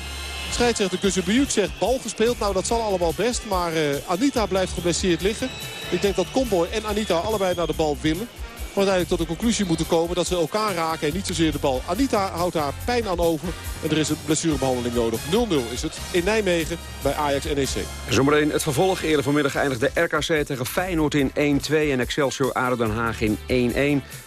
Scheidsrechter Gussebujuk zegt bal gespeeld. Nou, dat zal allemaal best. Maar uh, Anita blijft geblesseerd liggen. Ik denk dat Comboy en Anita allebei naar de bal willen. Uiteindelijk tot de conclusie moeten komen dat ze elkaar raken en niet zozeer de bal. Anita houdt daar pijn aan over en er is een blessurebehandeling nodig. 0-0 is het in Nijmegen bij Ajax NEC. Zometeen het vervolg. Eerder vanmiddag eindigde RKC tegen Feyenoord in 1-2 en Excelsior ADO Den Haag in 1-1.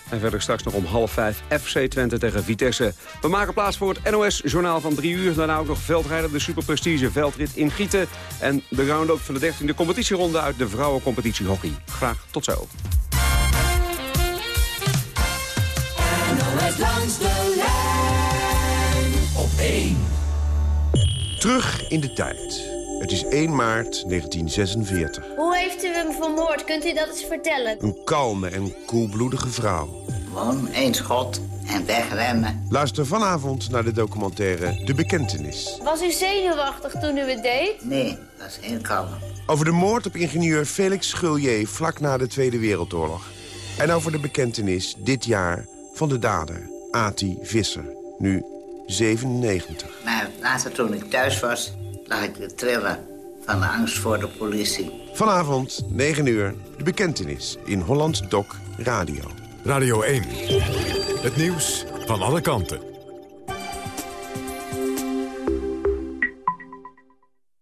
En verder straks nog om half vijf FC Twente tegen Vitesse. We maken plaats voor het NOS-journaal van drie uur. Daarna ook nog veldrijden, de superprestige veldrit in Gieten. En de round-up van de 13e competitieronde uit de vrouwencompetitie hockey. Graag tot zo. Langs de lijn op 1. Terug in de tijd. Het is 1 maart 1946. Hoe heeft u hem vermoord? Kunt u dat eens vertellen? Een kalme en koelbloedige vrouw. Gewoon één schot en wegrennen. Luister vanavond naar de documentaire De Bekentenis. Was u zenuwachtig toen u het deed? Nee, dat is heel kalm. Over de moord op ingenieur Felix Schulje vlak na de Tweede Wereldoorlog. En over de bekentenis dit jaar van de dader, Ati Visser, nu 97. Maar later toen ik thuis was, lag ik te trillen van de angst voor de politie. Vanavond, 9 uur, de bekentenis in Holland Doc Radio. Radio 1, het nieuws van alle kanten.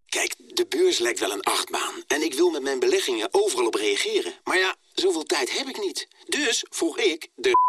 Kijk, de beurs lijkt wel een achtbaan. En ik wil met mijn beleggingen overal op reageren. Maar ja, zoveel tijd heb ik niet. Dus vroeg ik de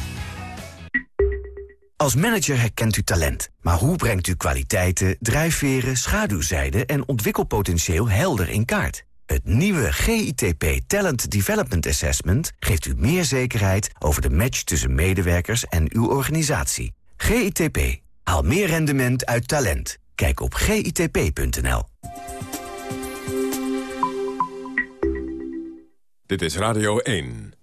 Als manager herkent u talent. Maar hoe brengt u kwaliteiten, drijfveren, schaduwzijden en ontwikkelpotentieel helder in kaart? Het nieuwe GITP Talent Development Assessment geeft u meer zekerheid over de match tussen medewerkers en uw organisatie. GITP. Haal meer rendement uit talent. Kijk op gitp.nl. Dit is Radio 1.